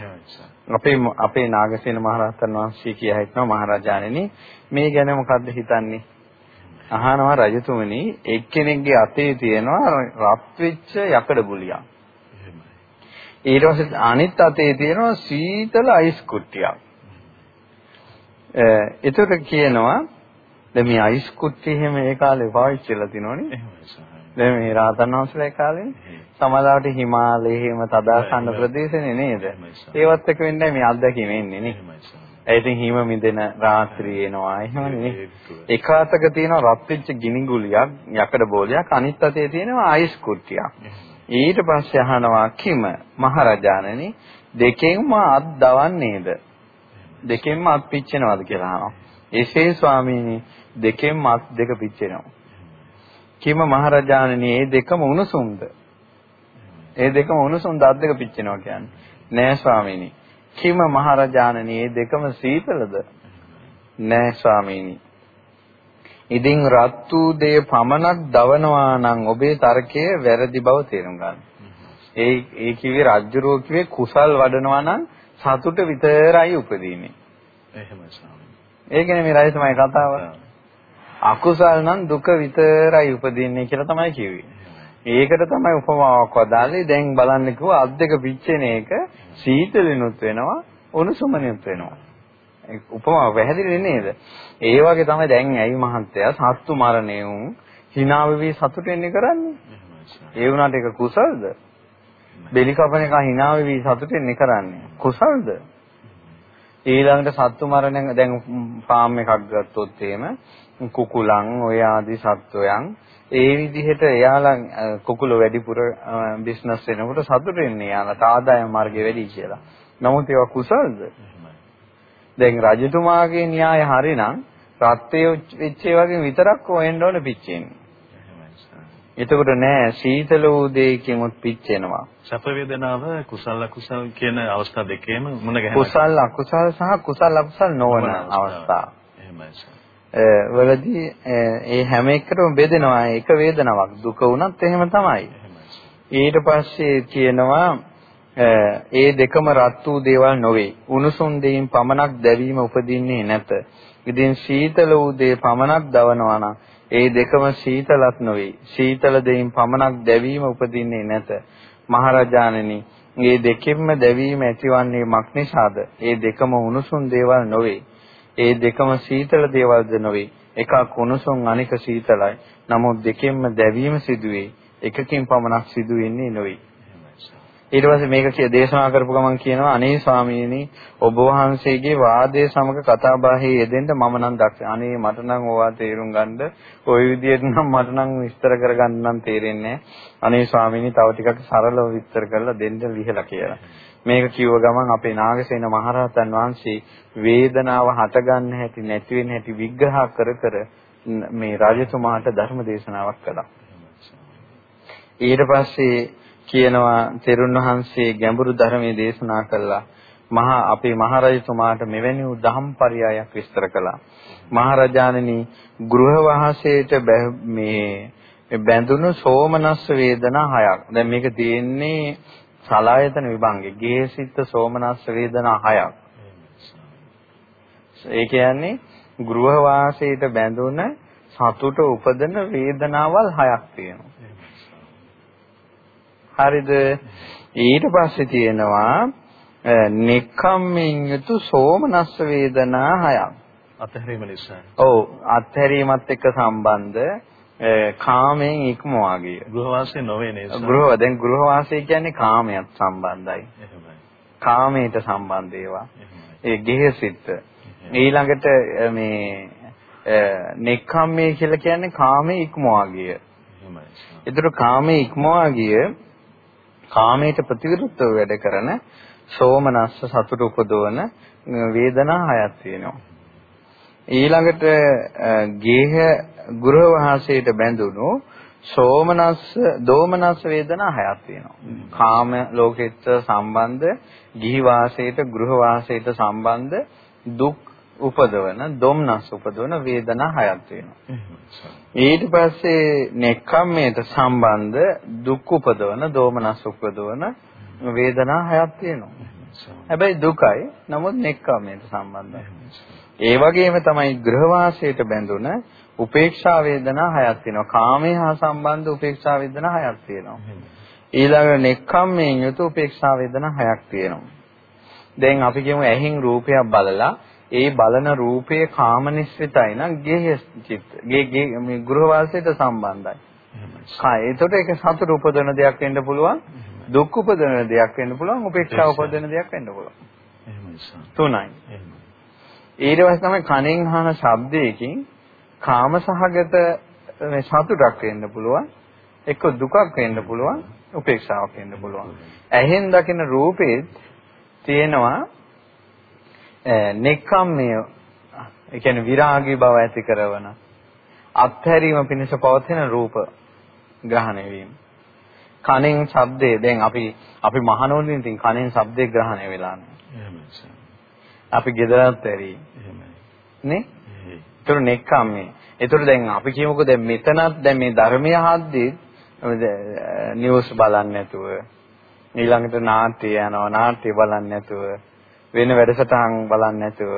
අපේ අපේ නාගසේන මහරහතන් වහන්සේ කියා හිටනවා මහරජාණෙනි මේ ගැන මොකද්ද හිතන්නේ? අහනවා රජතුමනි එක්කෙනෙක්ගේ අතේ තියෙනවා රත් වෙච්ච යකඩ ගුලියක්. ඊට පස්සේ අනිත් අතේ තියෙනවා සීතල අයිස් කුට්ටියක්. එතකොට කියනවා දැන් මේ අයිස් කුට්ටි එහෙම ඒ කාලේ පාවිච්චි කරලා තිනෝනේ. දැන් මේ රාතන් වහන්සේලා ඒ කාලේ සමාදාවට හිමාලයේ එහෙම තදාසන්න ප්‍රදේශනේ නේද? ඒවත් එක වෙන්නේ මේ අත්දැකීම එන්නේ නේ. ඒ ඉතින් හිම මිදෙන රාත්‍රී එනවා එහෙමනේ. එක අතක තියෙනවා රත් වෙච්ච ගිනි ගුලියක් යකඩ බෝලයක් අනිත් අතේ තියෙනවා අයිස් කුට්ටියක්. ඊට පස්සේ අහනවා කිම මහරජාණනි දෙකෙන්ම අත් දවන්නේද? දෙකෙන්ම අත් පිච්චෙනවද කියලා අහනවා. එසේ ස්වාමීනි දෙකෙන්ම අත් දෙක පිච්චෙනවා. කිම මහරජාණනි මේ දෙකම උණුසුම්ද? ඒ දෙකම උණුසුම් අත් දෙක පිච්චෙනවා කියන්නේ. නෑ ස්වාමීනි. කිම මහරජාණනි මේ දෙකම සීතලද? නෑ ස්වාමීනි. ඉදින් රත් වූ දේ පමණක් දවනවා නම් ඔබේ තර්කය වැරදි බව තේරුම් ගන්න. ඒ ඒ කිව්වේ රජ්ජුරුව කිව්වේ කුසල් වඩනවා නම් සතුට විතරයි උපදීන්නේ. එහෙමයි ස්වාමීනි. ඒකනේ මේ රජතුමාගේ කතාව. අකුසල් නම් දුක විතරයි උපදින්නේ කියලා තමයි කිව්වේ. ඒකට තමයි උපමාවක් වදාළේ. දැන් බලන්න කිව්වා අත් දෙක පිච්චෙන එක සීතලිනුත් වෙනවා, උණුසුමනිනුත් වෙනවා. උපමාව පැහැදිලි නේද? ඒ වගේ තමයි දැන් ඇයි මහත්තයා සත්තු මරණය වුන් hina වෙවි සතුටෙන්නේ කරන්නේ. ඒ වුණාට ඒක කුසල්ද? බෙලි කපන එක hina වෙවි සතුටෙන්නේ කරන්නේ. කුසල්ද? ඊළඟට සත්තු මරණය දැන් ෆාම් එකක් ගත්තොත් එහෙම කුකුලන් ඔය ආදි සත්වයන් ඒ විදිහට එයාලා කුකුල වැඩිපුර බිස්නස් වෙනකොට සතුට වෙන්නේ යාලට ආදායම් මාර්ගය වැඩි කියලා. නමුත් ඒවා කුසල්ද? දැන් රජතුමාගේ න්‍යාය හරිනම් රත්යේ වෙච්ච වගේ විතරක් හොයන්න ඕන පිච්චෙන්නේ. එතකොට නෑ සීතල වූ දෙයකින්වත් පිච්චෙනවා. සැප වේදනාව කුසල අකුසල කියන අවස්ථා දෙකේම මුණ ගැහෙනවා. කුසල අකුසල සහ කුසල අකුසල නොවන අවස්ථා. එහෙමයි. වලදී ඒ හැම එකටම බෙදෙනවා එක වේදනාවක් දුක වුණත් එහෙම තමයි ඊට පස්සේ කියනවා ඒ දෙකම රත් වූ දේවල් නොවේ උණුසුම් දෙයින් පමණක් දැවීම උපදින්නේ නැත ඉතින් සීතල වූ දේ පමණක් දවනවා නම් ඒ දෙකම සීතලත් නොවේ සීතල දෙයින් පමණක් දැවීම උපදින්නේ නැත මහරජාණෙනි මේ දෙකෙන්ම දැවීම ඇතිවන්නේ මක් නිසාද? ඒ දෙකම උණුසුම් දේවල් නොවේ. ඒ දෙකම සීතල දේවල්ද නොවේ. එකක් උණුසුම් අනික සීතලයි. නමුත් දෙකෙන්ම දැවීම සිදුවේ. එකකින් පමණක් සිදු වෙන්නේ නොවේ. ඊට පස්සේ මේක කිය දේශනා කරපු ගමන් කියනවා අනේ ස්වාමීනි ඔබ වහන්සේගේ වාදයේ සමග කතා බහේ යෙදෙන්න මම නම් දක්ෂ. අනේ මට නම් ඕවා තේරුම් ගන්න ওই විදිහට නම් මට නම් විස්තර කරගන්න නම් තේරෙන්නේ අනේ ස්වාමීනි තව ටිකක් සරලව විස්තර කරලා දෙන්න ලිහලා කියලා. මේක කිව්ව ගමන් අපේ නාගසේන මහරහතන් වහන්සේ වේදනාව හටගන්න හැටි නැති වෙන හැටි විග්‍රහ කර කර මේ රාජතුමාට ධර්ම දේශනාවක් කළා. ඊට පස්සේ කියනවා තෙරුන් වහන්සේ ගැඹුරු ධර්මයේ දේශනා කළා. මහා අපේ මහරජතුමාට මෙවැනි වූ ධම්පරයයක් විස්තර කළා. මහරජාණනි ගෘහවාසයට මේ බැඳුණු සෝමනස්ස වේදනා හයක්. දැන් මේක තියෙන්නේ සලායතන විභංගේ. ගේසිත සෝමනස්ස වේදනා හයක්. ඒ කියන්නේ ගෘහවාසයට බැඳුන සතුට උපදින වේදනාවල් හයක් තියෙනවා. හරිද? ඊට පස්සේ තියෙනවා නෙක්ඛම්මෙන් යුතු සෝමනස්ස වේදනා හයක්. අත්හැරීම නිසා. ඔව් අත්හැරීමත් එක්ක සම්බන්ධ කාමයෙන් ඉක්මවා ගිය. ගෘහවාසය නොවේ නේද? ගෘහ දැන් ගෘහවාසය කියන්නේ කාමයට සම්බන්ධයි. එහෙමයි. කාමයට සම්බන්ධ ඒවා. ඒ ගෙහසිට. ඊළඟට මේ නෙක්ඛම්මේ කියලා කියන්නේ කාමයේ ඉක්මවා ගිය. එහෙමයි. ඒතර කාමයේ ඉක්මවා ගිය කාමයට ප්‍රතිවිරුද්ධව වැඩ කරන සෝමනස්ස සතුට උපදවන වේදනා හයක් තියෙනවා. ඊළඟට ගේහ ගෘහ වාසයට බැඳුණු සෝමනස්ස දෝමනස්ස වේදනා හයක් තියෙනවා. කාම ලෝකෙත් සම්බන්ධ ගිහි වාසයට ගෘහ වාසයට සම්බන්ධ දුක් උපදවන දොම්නස් උපදවන වේදනා හයක් තියෙනවා. ඊට පස්සේ නෙක්ඛම්මයට සම්බන්ධ දුක් උපදවන දෝමනස් උපදවන වේදනා හයක් තියෙනවා. හැබැයි දුකයි නමුත් නෙක්ඛම්මයට සම්බන්ධයි. ඒ වගේම තමයි ගෘහවාසයට බැඳුන උපේක්ෂා වේදනා හයක් තියෙනවා. කාමයේ හා සම්බන්ධ උපේක්ෂා වේදනා හයක් තියෙනවා. ඊළඟ නෙක්ඛම්මයෙන් යුතු උපේක්ෂා වේදනා හයක් තියෙනවා. දැන් අපි කියමු ඇහින් රූපයක් බලලා ඒ බලන රූපයේ කාමනිස්සිතයි නම් ගේ චිත්ත. ගේ මේ ගෘහවාසයට සම්බන්ධයි. කා ඒතකොට ඒක සතුට උපදවන දෙයක් වෙන්න පුළුවන්. දුක් උපදවන දෙයක් වෙන්න පුළුවන්. උපේක්ෂා උපදවන දෙයක් වෙන්න පුළුවන්. තුනයි. ඊට පස්සේ තමයි කනෙන් අහන ශබ්දයකින් කාම සහගත මේ සතුටක් වෙන්න පුළුවන්. එක්ක දුකක් වෙන්න පුළුවන්. උපේක්ෂාවක් වෙන්න පුළුවන්. ඇහෙන් දකින රූපේ තියෙනවා නෙක්ඛම්මය ඒ කියන්නේ විරාගී බව ඇති කරන අත්හැරීම පිණිස පවතින රූප ග්‍රහණය වීම. කනෙන් ශබ්දේ දැන් අපි අපි මහනෝලින් ඉතින් කනෙන් ශබ්දේ ග්‍රහණය වෙලා නැහැ. අපි ගෙදරත් ඇරි. නේ? ඒතර නෙක්ඛම්මේ. ඒතර දැන් අපි කියමුකෝ දැන් මෙතනත් දැන් මේ ධර්මය හද්දී නිවුස් බලන්නේ නැතුව ඊළඟට නාට්‍ය යනවා නාට්‍ය බලන්නේ නැතුව වෙන වැඩසටහන් බලන්නේ නැතුව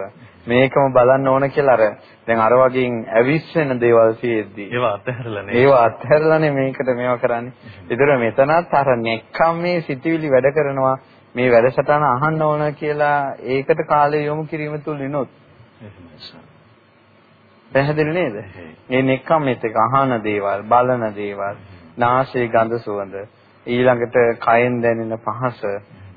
මේකම බලන්න ඕන කියලා අර දැන් අර වගේ ඇවිස්සෙන දේවල් සියෙද්දී ඒවා අත්හැරලානේ ඒවා අත්හැරලානේ මේකට මේවා කරන්නේ. ඒතර මෙතනත් අර නෙක්ඛම් මේ සිටිවිලි වැඩ කරනවා මේ වැඩසටහන අහන්න ඕන කියලා ඒකට කාලය යොමු කිරීම තුලිනුත් පැහැදිලි නේද? මේ නෙක්ඛම් මෙත් එක අහන දේවල්, බලන දේවල්, නාසයේ ගඳ සුවඳ, ඊළඟට කයෙන් දැනෙන පහස,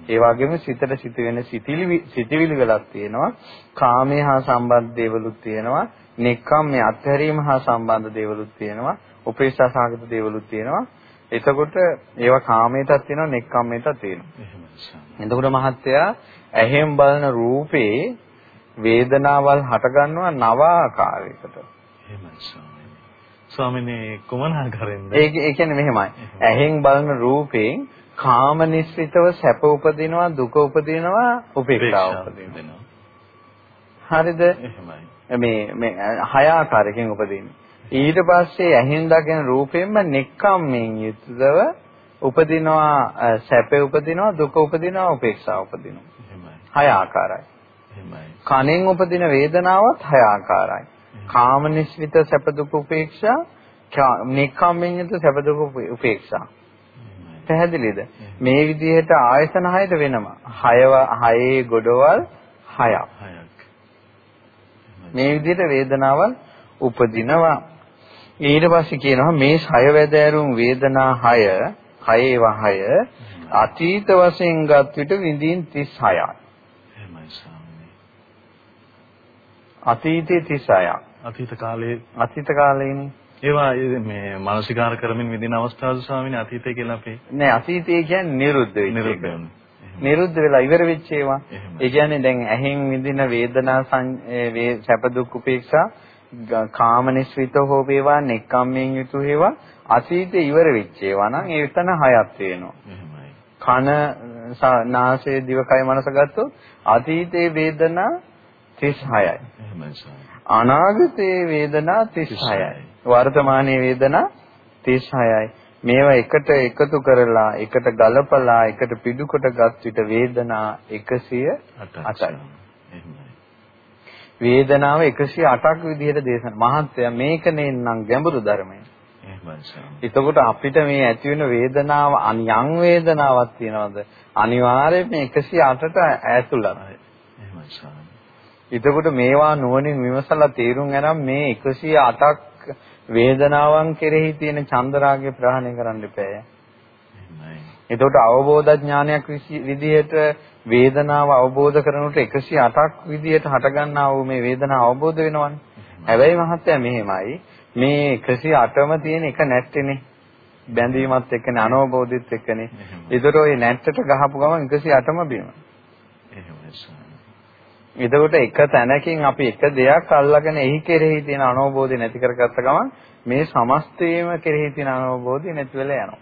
ඒ වගේම සිතට සිටින සිතිවිලි සිතිවිලි වලක් තියෙනවා. කාමයේ හා සම්බන්ධ දේවලුත් තියෙනවා. නෙක්ඛම්මේ අත්හැරීම හා සම්බන්ධ දේවලුත් තියෙනවා. උපේක්ෂා සාගත දේවලුත් තියෙනවා. එතකොට ඒවා කාමයටත් තියෙනවා නෙක්ඛම්මයටත් තියෙනවා. එතකොට මහත්තයා ඇහෙන් බලන රූපේ වේදනාවල් හටගන්නවා නව ආකාරයකට. ස්වාමිනේ කුමන ආකාරයෙන්ද? ඒ කියන්නේ මෙහෙමයි. ඇහෙන් බලන රූපේ කාම නිස්සිතව සැප උපදිනවා දුක උපදිනවා උපේක්ෂාව උපදිනවා. හරිද? මේ මේ හය ආකාරයකින් උපදින්නේ. ඊට පස්සේ ඇහෙන් දකින රූපයෙන්ම නෙක්ඛම්මෙන් යුතුව උපදිනවා සැප උපදිනවා දුක උපදිනවා උපේක්ෂාව උපදිනවා. හය ආකාරයි. කනෙන් උපදින වේදනාවත් හය ආකාරයි. කාම නිස්සිත සැප දුක උපේක්ෂා නෙක්ඛම්මෙන් යුතු සැප දුක උපේක්ෂා පැහැදිලිද? මේ විදිහට ආයතන හයද වෙනවා. හයව හයේ ගොඩවල් හයක්. හයක්. මේ විදිහට වේදනාවල් උපදිනවා. ඊට පස්සේ කියනවා මේ හය වැදෑරුම් වේදනා හය, හයේව හය අතීත වශයෙන් ගත් විට විඳින් 36යි. එහෙමයි ස්වාමීනි. අතීතයේ 36ක්. අතීත කාලයේ අතීත කාලේනේ ඒවා මේ මානසිකාර කරමින් විඳින අවස්ථාවද ස්වාමීනි අතීතය කියලා අපි නෑ අතීතය කියන්නේ නිරුද්ධ වෙච්ච නිරුද්ධ එක. නිරුද්ධ වෙලා ඉවර වෙච්ච ඒවා. ඒ කියන්නේ දැන් ඇහෙන් විඳින වේදනා සැප දුක් උපේක්ෂා කාමනිස්විත හෝ වේවා නෙක්ඛම්මෙන් යුතු හේවා අතීතේ ඉවර වෙච්ච ඒවා නම් ඒ විතන හයක් වෙනවා. කන නාසය දිවකය මනස ගත්තොත් අතීතේ වේදනා 36යි. එහෙමයි ස්වාමීනි. අනාගතයේ වේදනා 36යි. වර්තමානයේ වේදනා 36යි. මේවා එකට එකතු කරලා එකට ගලපලා එකට පිටු කොට ගත් විට වේදනා 108යි. වේදනාව 108ක් විදිහට දේශන. මහත්ය මේක නෙන්නම් ගැඹුරු ධර්මය. එතකොට අපිට මේ ඇති වෙන වේදනාව අනියං වේදනාවක් තියනවද? අනිවාර්යයෙන්ම 108ට ඇතුළත්. එතකොට මේවා නුවණින් විමසලා තේරුම් අරන් මේ 108ක් වේදනාවන් කෙරෙහි තියෙන චන්දරාගය ප්‍රහාණය කරන්න එපා. එතකොට අවබෝධ ඥානයක් විදිහට වේදනාව අවබෝධ කරනකොට 108ක් විදිහට හටගන්නා වූ මේ වේදනාව අවබෝධ වෙනවනේ. හැබැයි මහත්තයා මෙහෙමයි මේ 108ම තියෙන එක නැත්තේනේ. බැඳීමත් එක්කනේ අනවබෝධෙත් එක්කනේ. ඒතර ওই නැට්ටට ගහපු ගමන් 108ම බීම. එතකොට එක තැනකින් අපි එක දෙයක් අල්ලගෙන එහි කෙරෙහි තියෙන අනවබෝධය නැති කරගත්ත ගමන් මේ සමස්තයේම කෙරෙහි තියෙන අනවබෝධය නැති වෙලා යනවා.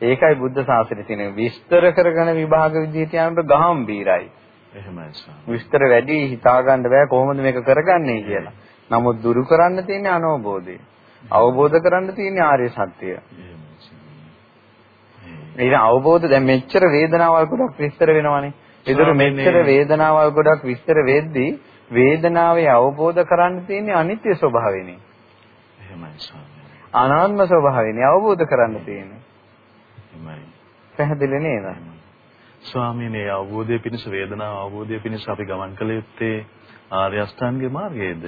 ඒකයි බුද්ධ ශාසනයේ තියෙන විස්තර කරගෙන විභාග විදිහට යනකොට ගහම්බීරයි. එහෙමයි විස්තර වැඩි හිතා ගන්න බෑ කොහොමද මේක කරගන්නේ කියලා. නමුත් දුරු කරන්න තියෙන්නේ අනවබෝධය. අවබෝධ කරන්න තියෙන්නේ ආර්ය සත්‍යය. ඊට අවබෝධ දැන් මෙච්චර වේදනාවල් ගොඩක් විස්තර වෙනවනේ. ඒතර මෙච්චර වේදනාවල් ගොඩක් විස්තර වෙද්දී වේදනාවේ අවබෝධ කරන්න තියෙන්නේ අනිත්‍ය ස්වභාවයනේ. එහෙමයි ස්වාමීනි. අනාත්ම ස්වභාවයනේ අවබෝධ කරන්න තියෙන්නේ. එහෙමයි. පැහැදිලි නේද? ස්වාමීනි අවබෝධය පිණිස වේදනාව අවබෝධය පිණිස අපි ගමන් කළ යුත්තේ ආර්ය අෂ්ටාංගික මාර්ගයේද?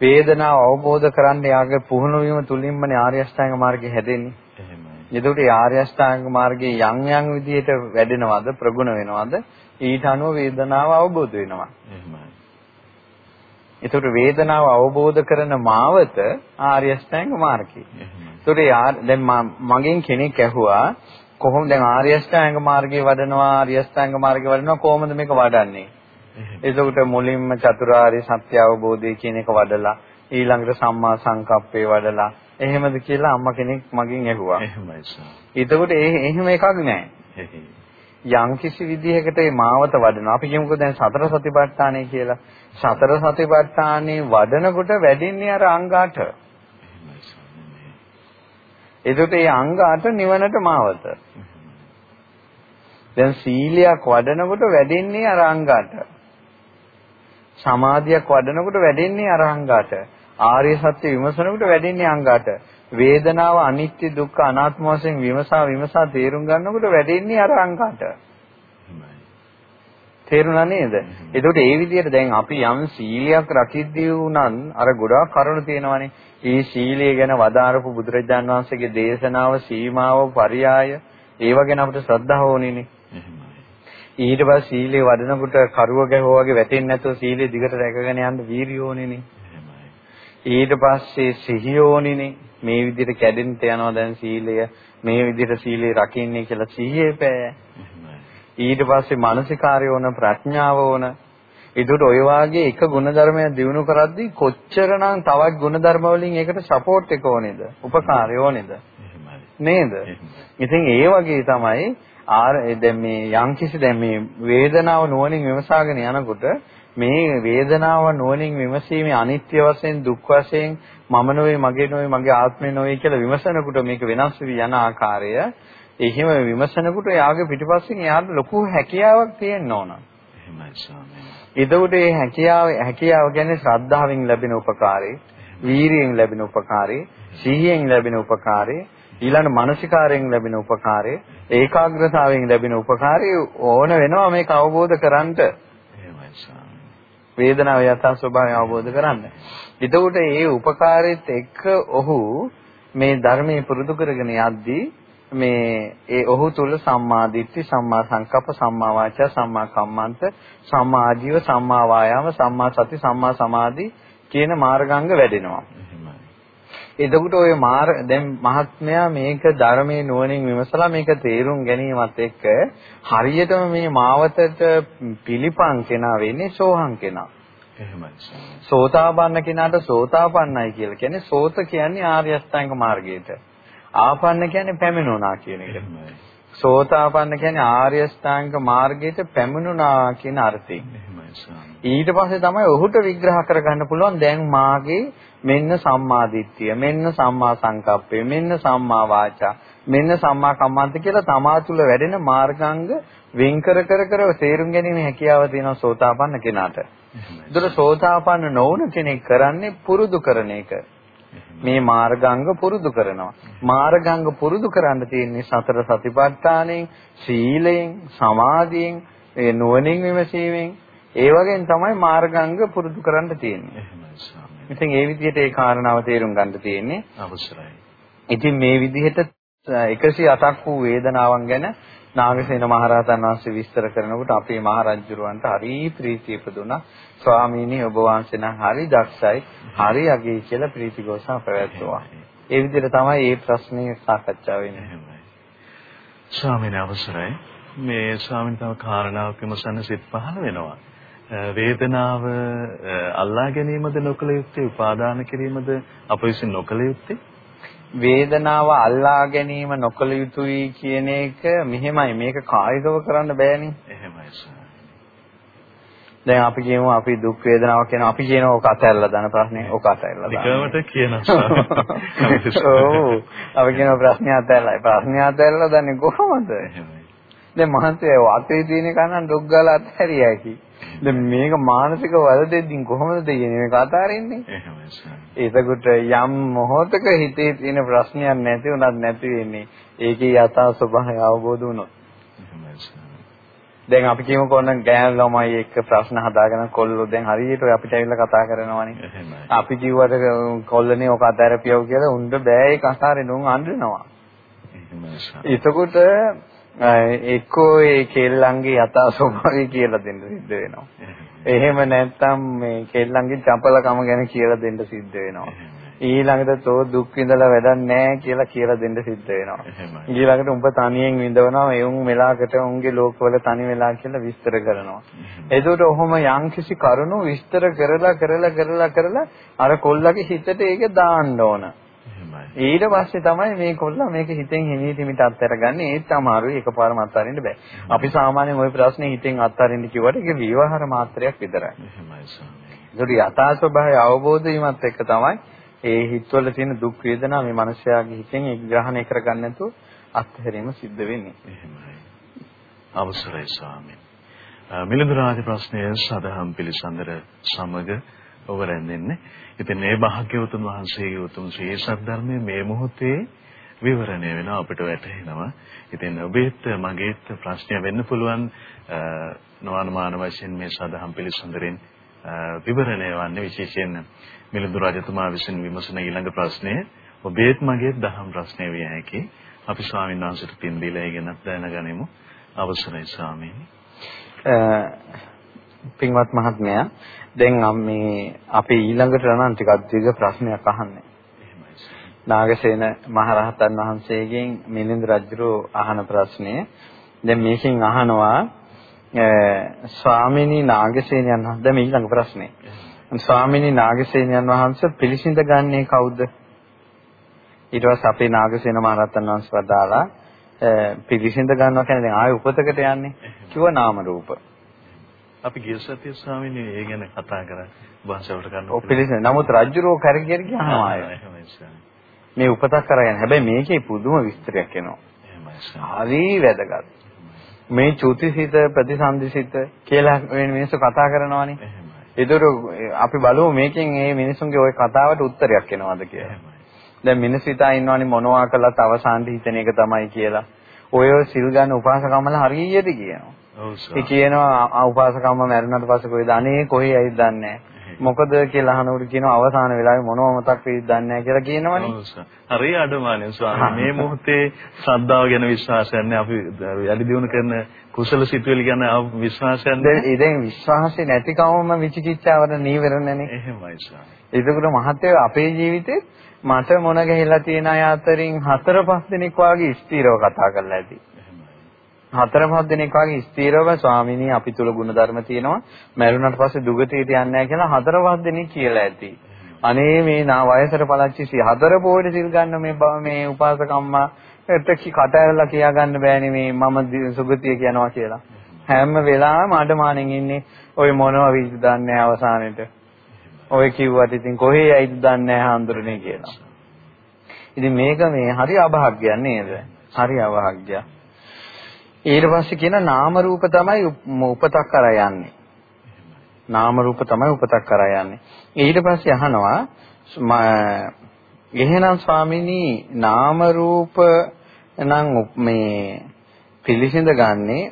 වේදනාව අවබෝධ කරන්න යාගේ පුහුණු වීම තුලින්මනේ ආර්ය අෂ්ටාංග මාර්ගය හැදෙන්නේ. එහෙමයි. එතකොට ආර්ය අෂ්ටාංග මාර්ගයේ යම් යම් විදිහට වැඩෙනවද ප්‍රගුණ වෙනවද ඊට අනුව වේදනාව අවබෝධ වෙනවා. එහෙමයි. ඒතකොට වේදනාව අවබෝධ කරන මාවත ආර්ය අෂ්ටාංග මාර්ගය. ඒතකොට දැන් මගෙන් කෙනෙක් ඇහුවා කොහොමද දැන් ආර්ය අෂ්ටාංග මාර්ගයේ වඩනවා ආර්ය අෂ්ටාංග මාර්ගයේ වඩනවා කොහොමද මේක වඩන්නේ? එතකොට මුලින්ම චතුරාර්ය සත්‍ය අවබෝධය කියන එක වඩලා ඊළඟට සම්මා සංකප්පේ වඩලා එහෙමද කියලා අම්මා කෙනෙක් මගෙන් ඇහුවා. එහෙමයි සර්. එතකොට එහෙම එකක් නැහැ. යම් කිසි විදිහකට මේ මාවත වඩනවා. අපි කියමුකෝ දැන් සතර සතිපට්ඨානය කියලා. සතර සතිපට්ඨානේ වඩනකොට වැඩින්නේ අර අංග 8. එතකොට මේ අංග 8 නිවනට මාවත. දැන් සීලයක් වඩනකොට වැඩින්නේ අර අංග 8. සමාධියක් වඩනකොට වැඩින්නේ අර අංග 8. ආර්ය සත්‍ය විමසනකොට වැඩින්නේ අංග 8. වේදනාව අනිත්‍ය දුක්ඛ අනාත්ම වශයෙන් විමසා විමසා තේරුම් ගන්නකොට වැඩෙන්නේ අර අංගකට. තේරුණා නේද? එතකොට ඒ විදිහට දැන් අපි යම් සීලයක් රකිද්දී වුණත් අර ගොඩාක් කරුණු තියෙනවානේ. මේ සීලය ගැන වදාරපු බුදුරජාන් වහන්සේගේ දේශනාව සීමාව පරියාය ඒව ගැන අපිට ශ්‍රද්ධාව ඕනේනේ. ඊට පස්සේ සීලේ වඩනකොට කරුව ගැහුවා වගේ වැටෙන්නේ නැතුව සීලේ දිගට රැකගෙන යන්න වීරිය ඕනේනේ. ඊට පස්සේ සිහිය ඕනේනේ. මේ විදිහට කැඩෙන්න යනවා දැන් සීලය මේ විදිහට සීලය රකින්නේ කියලා සීයේ පෑ ඊට පස්සේ මානසිකාරය ඕන ප්‍රඥාව ඕන ඒකට ඔය වාගේ එක ಗುಣධර්මයක් දිනු කරද්දී කොච්චරනම් තවත් ಗುಣධර්ම වලින් ඒකට සපෝට් එක ඕනේද? උපකාරය ඕනේද? නේද? ඉතින් ඒ වගේ තමයි ආර දැන් මේ යම්කිසි දැන් මේ වේදනාව නුවණින් විමසාගෙන යනකොට මේ වේදනාව නුවණින් විමසීමේ අනිත්‍ය වශයෙන් දුක් වශයෙන් මම නොවේ මගේ නොවේ මගේ ආත්මය නොවේ කියලා විමසනකොට මේක වෙනස් වෙවි යන ආකාරය එහෙම විමසනකොට යාගේ පිටිපස්සෙන් යාට ලොකු හැකියාවක් තියෙන්න ඕන. එහෙමයි ස්වාමීනි. එතකොට මේ හැකියාව හැකියාව කියන්නේ ශ්‍රද්ධාවෙන් ලැබෙන උපකාරේ, වීරියෙන් ලැබෙන උපකාරේ, සිහියෙන් ලැබෙන උපකාරේ, ඊළඟ මානසිකාරයෙන් ලැබෙන උපකාරය ඒකාග්‍රතාවයෙන් ලැබෙන උපකාරය ඕන වෙනවා මේක අවබෝධ කරගන්නට. එහෙමයි ස්වාමීනි. වේදනාව යථා ස්වභාවය අවබෝධ කරගන්න. එතකොට මේ උපකාරයත් එක්ක ඔහු මේ ධර්මයේ පුරුදු කරගෙන යද්දී මේ ඒ ඔහු තුල සම්මා දිට්ඨි සම්මා සංකප්ප සම්මා වාචා සම්මා කම්මන්ත සම්මා ආජීව සම්මා වායාම සම්මා සති සම්මා සමාධි කියන මාර්ගාංග වැඩෙනවා. එතකොට ඔය මාර දැන් මහත්මයා මේක ධර්මයේ නුවණින් විමසලා මේක තේරුම් ගැනීමත් එක්ක හරියටම මේ මාවතට පිළිපන් කෙනා වෙන්නේ සෝහන් කෙනා. එහෙමයි. සෝතාපන්න කෙනාට සෝතාපන්නයි කියලා කියන්නේ සෝත කියන්නේ ආර්ය අෂ්ටාංග මාර්ගයට. ආපන්න කියන්නේ පැමිණුණා කියන එක. සෝතාපන්න කියන්නේ ආර්ය අෂ්ටාංග මාර්ගයට පැමිණුණා කියන අර්ථයෙන්. ඊට පස්සේ තමයි ඔහුට විග්‍රහ කරගන්න පුළුවන් දැන් මාගේ මෙන්න සම්මා දිට්ඨිය මෙන්න සම්මා සංකප්පය මෙන්න සම්මා වාචා මෙන්න සම්මා කම්මන්ත කියලා තමා තුළ වැඩෙන මාර්ගාංග වෙන් කර කර කර තේරුම් ගැනීම හැකියාව තියෙනවා සෝතාපන්න කෙනාට. ඒතර සෝතාපන්න නොවුන කෙනෙක් කරන්නේ පුරුදු කරන එක. මේ මාර්ගාංග පුරුදු කරනවා. මාර්ගාංග පුරුදු කරන්න තියෙන්නේ සතර සතිපට්ඨානෙන්, සීලයෙන්, සමාධියෙන්, ඒ නුවණින් විමසීමෙන්, ඒ වගේන් තමයි මාර්ගාංග පුරුදු කරන්න තියෙන්නේ. ඉතින් ඒ විදිහට ඒ කාරණාව තේරුම් ගන්න තියෙන්නේ අවශ්‍යයි. ඉතින් මේ විදිහට 108ක් වූ වේදනාවන් ගැන නාගසේන මහරහතන් වහන්සේ විස්තර කරනකොට අපේ මහරජුරවන්ට හරි ප්‍රීතිය ඉපදුනා. ස්වාමීනි ඔබ වහන්සේ නම් හරි දක්ෂයි, හරි අගයි කියලා ප්‍රීතිഘോഷා පැවැත්වුවා. ඒ විදිහට තමයි මේ ප්‍රශ්නේ සාකච්ඡා වෙන්නේ. ස්වාමීන් අවසරයි. මේ ස්වාමීන් තව කාරණාවක් විමසන්න සිත් පහළ වෙනවා. වේදනාව අල්ලා ගැනීමද නොකළ යුත්තේ, උපාදාන කිරීමද අප විසින් නොකළ යුත්තේ? වේදනාව අල්ලා ගැනීම නොකළ යුතුයි කියන එක මෙහෙමයි මේක කායිකව කරන්න බෑනේ එහෙමයි දැන් අපි කියමු අපි දුක් වේදනාවක් කියන අපි කියන ඕක අතහැරලා දාන ප්‍රශ්නේ ඕක අතහැරලා දාන. නිකමට කියනවා. ඔව්. අපි කියන ප්‍රශ්නේ අතහැරලා ප්‍රශ්නේ අතහැරලා දාන්නේ කොහොමද? දැන් මහන්සිය අතේ තියෙන කනන් ඩොග් ගාලා අතහැරියා කි. දැන් මේක මානසික වලදෙද්දින් කොහොමද දෙන්නේ මේක අතාරින්නේ? එහෙමයි. එතකොට යම් මොහොතක හිතේ තියෙන ප්‍රශ්නයක් නැති වුණත් නැති වෙන්නේ ඒකේ යථා ස්වභාවය අවබෝධ වුණොත්. දැන් අපි කියමු කොන්න ගෑනු ළමයි එක්ක ප්‍රශ්න හදාගෙන කොල්ලෝ දැන් හරියට ඔය අපිට ඇවිල්ලා කතා කරනවානේ. අපි කිව්වට කොල්ලනේ ඔක අතරපියව කියලා උන්ට බෑ ඒක අසාරේ නුන් අඬනවා. එතකොට එක්කෝ ඒ කෙල්ලන්ගේ යථා ස්වභාවය කියලා දෙන්න සිද්ධ වෙනවා. එහෙම නැත්නම් මේ කෙල්ලන්ගේ චපලකම ගැන කියලා දෙන්න සිද්ධ වෙනවා. ඊළඟට තෝ දුක් විඳලා වැඩක් නැහැ කියලා කියලා දෙන්න සිද්ධ වෙනවා. ඊළඟට උඹ තනියෙන් විඳවනවා ඒ උන් මෙලාකට උන්ගේ ලෝකවල තනි වෙලා කියලා විස්තර කරනවා. එතකොට ඔහොම යම්කිසි කරුණු විස්තර කරලා කරලා කරලා කරලා අර කොල්ලගේ හිතට ඒක දාන්න ඕන. ඊට පස්සේ තමයි මේ කොල්ලා මේක හිතෙන් හිමීට අත්හැරගන්නේ ඒත් අමාරුයි එකපාරම අත්හරින්න බෑ. අපි සාමාන්‍යයෙන් ওই ප්‍රශ්නේ හිතෙන් අත්හරින්න කිව්වට ඒක විවහාර මාත්‍රයක් විතරයි. එහෙමයි ස්වාමී. ඒක යථා ස්වභාවය අවබෝධ වීමත් එක්ක තමයි ඒ හිතවල තියෙන දුක් වේදනා මේ මනුස්සයාගේ හිතෙන් ඒක ග්‍රහණය කරගන්න නැතුව අත්හැරීම සිද්ධ වෙන්නේ. එහෙමයි. අවසරයි ස්වාමී. මිලිඳු රාජ ප්‍රශ්නය සදහම් පිළිසඳර සමග ඔබ රැඳෙන්නේ. ඉතින් මේ භාග්‍යවතුන් වහන්සේගේ උතුම් ශ්‍රී සද්ධර්මයේ මේ මොහොතේ විවරණය වෙනවා අපිට වැටහෙනවා. ඉතින් ඔබේත් මගේත් ප්‍රශ්නය වෙන්න පුළුවන් නොඅනුමාන වශයෙන් මේ සදහම් පිළිසඳරින් විවරණය වන්නේ විශේෂයෙන් මිලිඳු රජතුමා විසින් විමසන ඊළඟ ප්‍රශ්නය ඔබේත් මගේත් දහම් ප්‍රශ්නය විය හැකි. අපි ස්වාමීන් වහන්සේට පින් දීලා ඉගෙනත් දැනගනිමු. අවසරයි ස්වාමීනි. පින්වත් මහත්මයා දැන් මේ අපි ඊළඟට නම් ටිකක් දීර්ඝ ප්‍රශ්නයක් අහන්නේ. නාගසේන මහරහතන් වහන්සේගෙන් මිලිඳු රජුරෝ අහන ප්‍රශ්නය දැන් මේකෙන් අහනවා ස්වාමිනී නාගසේනයන් වහන්සේ දැන් ඊළඟ ප්‍රශ්නේ. ස්වාමිනී නාගසේනයන් වහන්සේ පිළිසිඳ ගන්නේ කවුද? ඊට පස්සේ අපේ නාගසේන මහරහතන් වහන්සේ වදාලා පිළිසිඳ ගන්නවා කියන්නේ දැන් ආයෙ උපතකට යන්නේ. කිව්ව නාම රූප. අපි ගිය සතියේ ස්වාමීනි ඒ ගැන කතා කරා භාෂාවට ගන්න. ඔව් පිළිසෙන. නමුත් රජුරෝ කරගෙන ගියාම ආයෙ. මේ උපතක් කරගෙන. හැබැයි මේකේ පුදුම විස්තරයක් එනවා. හරි වැදගත්. මේ චුතිසිත ප්‍රතිසන්දිසිත කියලා මේ මිනිස්සු කතා කරනවානේ. ඒතර අපි බලමු මේකෙන් මේ මිනිසුන්ගේ ওই කතාවට උත්තරයක් එනවද කියලා. දැන් මිනිස් හිතා ඉන්නවනේ මොනවා කළත් අවසානට හිතන එක තමයි කියලා. ඔය සිල් ගන්න උපාසකම්මල හරියට කියනවා. ඒ කියනවා උපාසකම්ම මැරුණාට පස්සේ කොහෙද අනේ කොහේ ඇයිද දන්නේ මොකද කියලා අහනකොට කියනවා අවසාන වෙලාවේ මොනව මතක් වෙයිද දන්නේ නැහැ කියලා කියනවනේ. හරි අඩමානේ ස්වාමී මේ මොහොතේ ශ්‍රද්ධාව ගැන විශ්වාසයක් නැහැ අපි යලි දිනු කරන කුසල සිතුවිලි ගැන විශ්වාසයක් නැහැ. දැන් විශ්වාසය නැතිකවම විචිකිච්ඡාවට නීවරණනේ. එහෙමයි ස්වාමී. ඒකකට මහත්ය අපේ ජීවිතේ මට මොන ගහලා තියෙන අය අතරින් හතර පහ දෙනෙක් වාගේ ස්ථිරව කතා කරලා ඇති. හතර පහ දෙනෙක් වාගේ ස්ථිරව ස්වාමිනී අපි තුල ಗುಣධර්ම තියෙනවා මරුණාට පස්සේ දුගතියට යන්නේ නැහැ කියලා හතර පහ දෙනෙක් කියලා ඇති. අනේ මේ නා වයසට පළච්චි හතර පොඩි සිල් ගන්න මේ මේ උපාසක අම්මා එතකි කට ඇරලා කියා ගන්න බෑනේ මේ මම සුගතිය කියනවා කියලා. හැම වෙලාවෙම අඩමාණෙන් ඉන්නේ ඔය මොනවා විද දන්නේ අවසානෙට. ඔය කිව්වට ඉතින් කොහේ ඇයිද දන්නේ නැහැ හඳුරන්නේ කියලා. ඉතින් මේක මේ හරි අභාග්‍යයක් නේද? හරි අභාග්‍යයක්. ඊට පස්සේ කියන නාම රූප තමයි උපතක් කරා යන්නේ. නාම රූප තමයි උපතක් කරා යන්නේ. ඊට පස්සේ අහනවා එහෙනම් ස්වාමිනී නාම රූප නම් මේ පිළිසිඳ ගන්නේ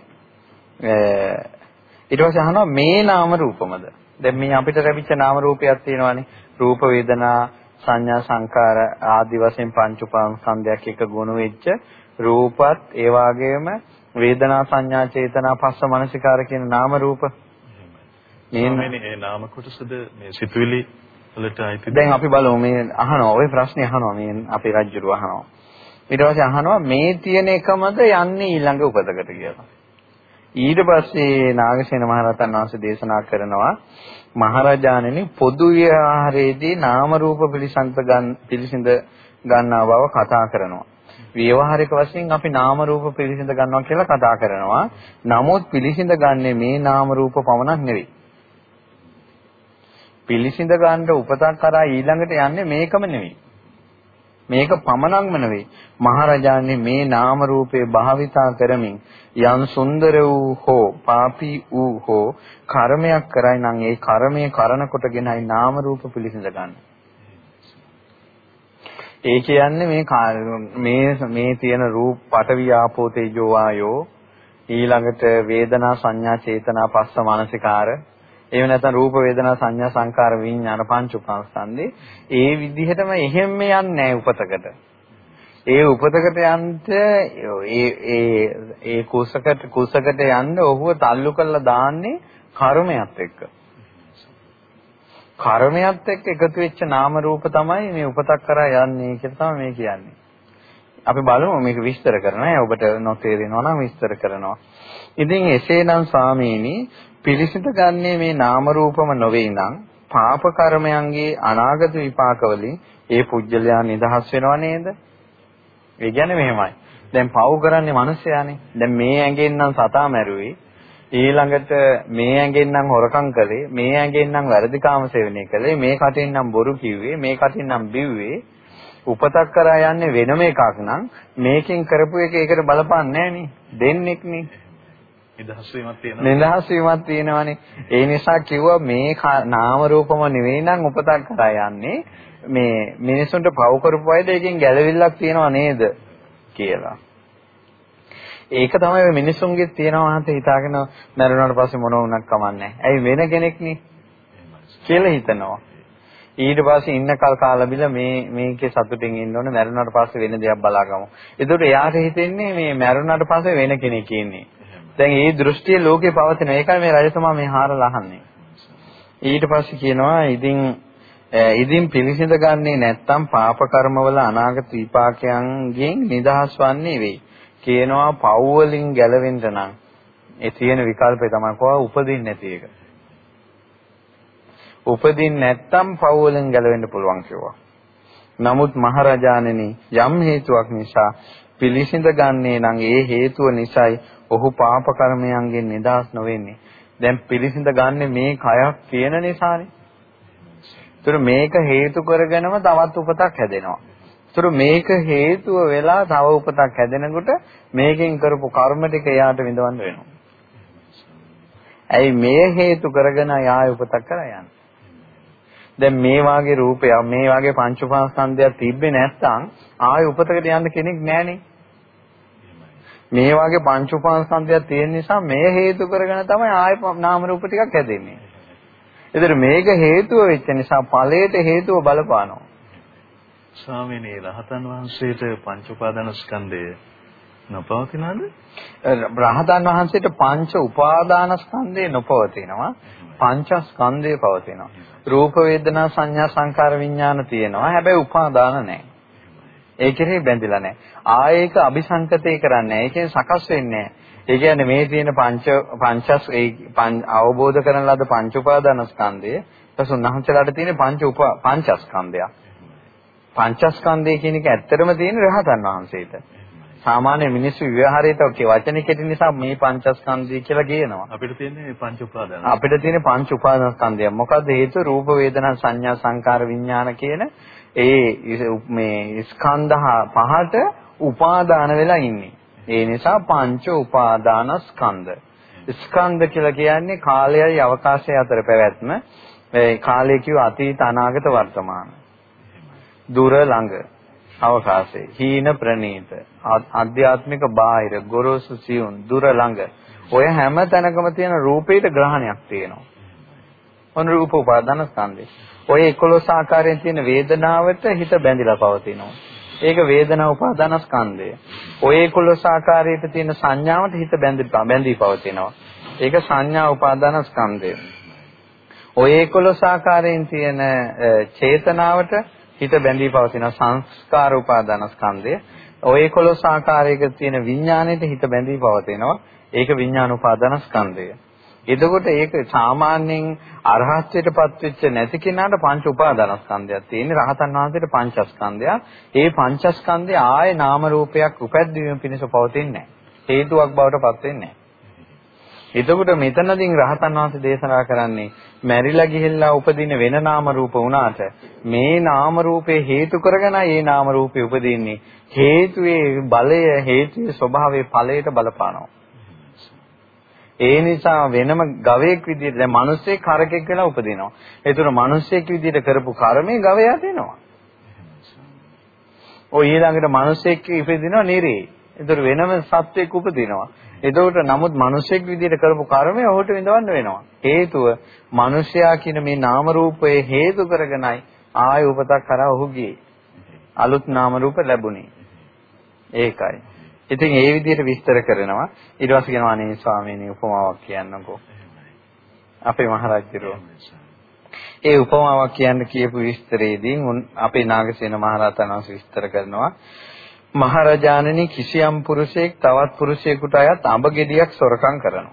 ඊට පස්සේ අහනවා මේ නාම රූපමද? දැන් මේ අපිට ලැබිච්ච නාම රූපයක් තියෙනවානේ. රූප වේදනා සංඥා සංකාර ආදි වශයෙන් පංච උපාංශයක් එක ගුණ වෙච්ච රූපත් ඒ වගේම වේදනා සංඥා චේතනා පස්ස මනසිකාර කියන නාම රූප. මේ නාම කොටසද මේ සිතුවිලි වලට අයිති දැන් අපි බලමු මේ අහනවා ওই ප්‍රශ්නේ අහනවා මේ අපේ රජුරු අහනවා. ඊට පස්සේ අහනවා මේ තියෙන එකමද යන්නේ ඊළඟ උපතකට කියලා. ඊට පස්සේ නාගසේන මහරහතන් වහන්සේ දේශනා කරනවා මහරජාණෙනි පොදු විහාරයේදී නාම රූප පිළිසඳ ගන්න පිළිසිඳ ගන්නා බව කතා කරනවා. ව්‍යවહાරික වශයෙන් අපි නාම රූප පිළිසිඳ ගන්නවා කියලා කතා කරනවා. නමුත් පිළිසිඳ ගන්නෙ මේ නාම රූප පමණක් නෙවෙයි. පිළිසිඳ ගන්න උපතක් කරා ඊළඟට යන්නේ මේකම නෙවෙයි. මේක පමණක්ම නෙවෙයි. මහරජාණන් මේ නාම රූපේ භාවිතා කරමින් යම් සුන්දර වූ හෝ පාපී වූ හෝ කර්මයක් කරයි නම් ඒ කර්මය කරන කොටගෙනයි නාම රූප පිළිසිඳ ගන්න. ඒ කියන්නේ මේ මේ මේ තියෙන රූප පටවිය ආපෝ තේජෝ වායෝ ඊළඟට වේදනා සංඥා චේතනා පස්ස මානසිකාර එහෙම නැත්නම් රූප වේදනා සංඥා සංකාර විඤ්ඤාණ පංච උපාස්කන්ධේ ඒ විදිහටම එහෙම්ම යන්නේ නැහැ උපතකට. ඒ උපතකට යන්න ඒ ඒ ඒ කුසකට කුසකට යන්න ඔහුව තල්ලු කරලා දාන්නේ කර්මයක් එක්ක. කර්මයක් එක්ක එකතු වෙච්ච නාම රූප තමයි මේ උපතක් කරා යන්නේ කියලා තමයි මේ කියන්නේ. අපි බලමු මේක විස්තර කරනවා. ඔබට නොතේරෙනවා නම් විස්තර කරනවා. ඉතින් එසේනම් ස්වාමීනි පිළිසිත ගන්නේ මේ නාම රූපම නොවේ නම් පාප කර්මයන්ගේ අනාගත විපාක වලින් ඒ පුජ්‍යලයා නිදහස් වෙනව නේද? ඒ කියන්නේ මෙහෙමයි. දැන් පව් කරන්නේ මිනිස්සයානේ. දැන් මේ ඇඟෙන් නම් සතා මැරුවේ. ඊළඟට මේ ඇඟෙන් නම් හොරකම් කළේ. මේ ඇඟෙන් නම් වැරදිකාම සේවනය කළේ. මේ කටින් නම් බොරු කිව්වේ. මේ කටින් නම් බිව්වේ. උපතක් කරා යන්නේ වෙනම එකක් නම් මේකෙන් කරපු එක ඒකට බලපන්නේ නැහැ නේ. දෙන්නෙක් නේ. නිදහස් වීමක් තියෙනවා. නිදහස් වීමක් තියෙනවානේ. ඒ නිසා කිව්වා මේ නාම රූපම නෙවෙයි නම් උපතක් කරා යන්නේ. මේ මිනිසුන්ට පව කරපු අයද එකෙන් ගැළවිල්ලක් තියෙනව නේද කියලා. ඒක තමයි මිනිසුන්ගේ තියෙනවා හිත හිතාගෙන මරුණාට පස්සේ මොන වුණත් කමන්නේ. ඇයි වෙන කෙනෙක් නේ කියලා හිතනවා. ඊට පස්සේ ඉන්න කල් කාලා බිල මේ මේකේ සතුටින් ඉන්න ඕනේ මරුණාට පස්සේ වෙන දෙයක් බලාගමු. ඒකට එයාට හිතෙන්නේ මේ මරුණාට පස්සේ වෙන කෙනෙක් ඉන්නේ. දැන් මේ දෘෂ්ටිය ලෝකේ පවතින. ඒකයි මේ රජතුමා මේ හාරලා අහන්නේ. ඊට පස්සේ කියනවා ඉතින් ඉදින් පිළිසිඳ ගන්නේ නැත්තම් පාප කර්මවල අනාගත විපාකයන්ගෙන් නිදහස් වන්නේ වෙයි. කියනවා පව් වලින් ගැලවෙන්න නම් ඒ තියෙන විකල්පය තමයි කොහොම උපදින්නේ නැති එක. උපදින්නේ නැත්තම් පව් වලින් ගැලවෙන්න පුළුවන් කිව්වා. නමුත් මහරජාණෙනි යම් හේතුවක් නිසා පිළිසිඳ ගන්නේ නම් ඒ හේතුව නිසායි ඔහු පාප කර්මයන්ගෙන් නිදහස් නොවෙන්නේ. දැන් පිළිසිඳ ගන්න මේ කයක් තියෙන නිසානේ. ඒතර මේක හේතු කරගෙනම තවත් උපතක් හැදෙනවා. ඒතර මේක හේතුව වෙලා තව උපතක් හැදෙනකොට මේකෙන් කරපු කර්ම ටික එයාට විඳවන්න වෙනවා. ඇයි මේ හේතු කරගෙන යාය උපතක් කරා යන්නේ. දැන් මේ වාගේ රූපය මේ වාගේ පංච උපාස්කන්ධයක් තිබ්බේ නැත්නම් ආයෙ උපතකට යන්න කෙනෙක් නැහනේ. මේ වාගේ පංච උපාස්කන්ධයක් තියෙන නිසා මේ හේතු කරගෙන තමයි ආයෙ නාම රූප ටිකක් හැදෙන්නේ. ඒතර මේක හේතුව වෙච්ච නිසා ඵලයට හේතුව බලපානවා. ස්වාමීනි රහතන් වහන්සේට පංච උපාදානස්කන්ධය නොපවතිනවද? රහතන් වහන්සේට පංච උපාදානස්කන්ධය නොපවතිනවා. පංචස්කන්ධය පවතිනවා. රූප වේදනා සංඥා සංකාර විඥාන තියෙනවා. හැබැයි උපාදාන නැහැ. ඒ කෙරෙහි බැඳිලා නැහැ. ආයේක අபிසංකතේ කරන්නේ. ඒකෙන් සකස් වෙන්නේ නැහැ. ඒ කියන්නේ මේ තියෙන පංච පංචස් ඒ අවබෝධ කරන ලද පංච උපාදානස්කන්ධය ඊට උන්වහන්සේලාට තියෙන පංච උප පංචස්කන්ධය. පංචස්කන්ධය කියන එක ඇත්තටම තියෙන රහතන් වහන්සේට. සාමාන්‍ය මිනිස්සු ව්‍යවහාරයට ඔකේ වචන කෙටි නිසා මේ පංචස්කන්ධය කියලා කියනවා. අපිට තියෙන්නේ පංච උපාදාන. අපිට තියෙන්නේ පංච උපාදානස්කන්ධය. මොකද හේතුව රූප වේදනා සංඥා සංකාර විඥාන කියන ඒ මේ ස්කන්ධ පහට උපාදාන වෙලා ඉන්නේ. ඒ නිසා පංච උපාදානස්කන්ධ. ස්කන්ධ කියලා කියන්නේ කාලයයි අවකාශයයි අතර පැවැත්ම. ඒ කාලය කිව්ව අතීත අනාගත වර්තමාන. දුර ළඟ අවකාශේ හීන ප්‍රනීත ආධ්‍යාත්මික බාහිර ගොරෝසු සියුම් දුර ළඟ ඔය හැම තැනකම තියෙන රූපේට ග්‍රහණයක් තියෙනවා. ඔන්න රූප උපාදාන ස්කන්ධේ. ඔය 11 ආකාරයෙන් තියෙන වේදනාවට හිත බැඳිලා පවතිනවා. ඒක වේදනා උපාදාන ස්කන්ධය. ඔය 11 ආකාරයට තියෙන සංඥාවට හිත බැඳී බැඳී පවතිනවා. ඒක සංඥා උපාදාන ස්කන්ධය. ඔය 11 ආකාරයෙන් තියෙන චේතනාවට හිත බැඳී පවතින සංස්කාර උපාදානස්කන්ධය. ඔය 11 ආකාරයක තියෙන විඥාණයට හිත බැඳී පවතිනවා. ඒක විඥාන උපාදානස්කන්ධය. එතකොට ඒක සාමාන්‍යයෙන් අරහත්ත්වයටපත් වෙච්ච නැති කෙනාට පංච උපාදානස්කන්ධයක් තියෙන්නේ රහතන් වහන්සේට පංචස්කන්ධයක්. ඒ පංචස්කන්ධය ආයේ නාම රූපයක් උපැද්දීම පිණිස පවතින්නේ නැහැ. හේතුවක් බවට පත් වෙන්නේ නැහැ. එතකොට මෙතනදී රහතන් වහන්සේ දේශනා කරන්නේ මැරිලා ගිහිල්ලා උපදින වෙන නාම රූප වුණාට මේ නාම රූපේ හේතු කරගෙනයි මේ නාම රූපේ උපදින්නේ හේතුවේ බලය හේතුවේ ස්වභාවයේ ඵලයට බලපානවා. ඒ නිසා වෙනම ගවයෙක් විදිහට දැන් මිනිස්සෙක් කරකෙක් වෙලා උපදිනවා. ඒතර මිනිස්සෙක් විදිහට කරපු කර්මය ගවයා දෙනවා ඔය ඊළඟට මිනිස්සෙක් ඉපදිනවා නිරේ. ඒතර වෙනම සත්වෙක් උපදිනවා. එතකොට නමුත් මිනිසෙක් විදිහට කරපු කර්මය ඔහුට විඳවන්න වෙනවා. හේතුව මිනිසයා කියන මේ නාම රූපයේ හේතු කරගෙනයි ආය උපතක් කරා ඔහු ගියේ. අලුත් නාම රූප ලැබුණේ. ඒකයි. ඉතින් ඒ විදිහට විස්තර කරනවා. ඊට පස්සේ කියනවා අනේ ස්වාමීනි උපමාවක් කියන්නකෝ. අපේ මහරජුරෝ. ඒ උපමාවක් කියන්න කියපු විස්තරයේදී අපේ නාගසේන මහරහතන් වහන්සේ විස්තර කරනවා. මහරජාණනි කිසියම් පුරුෂයෙක් තවත් පුරුෂයෙකුට අයත් අඹ ගෙඩියක් සොරකම් කරනවා.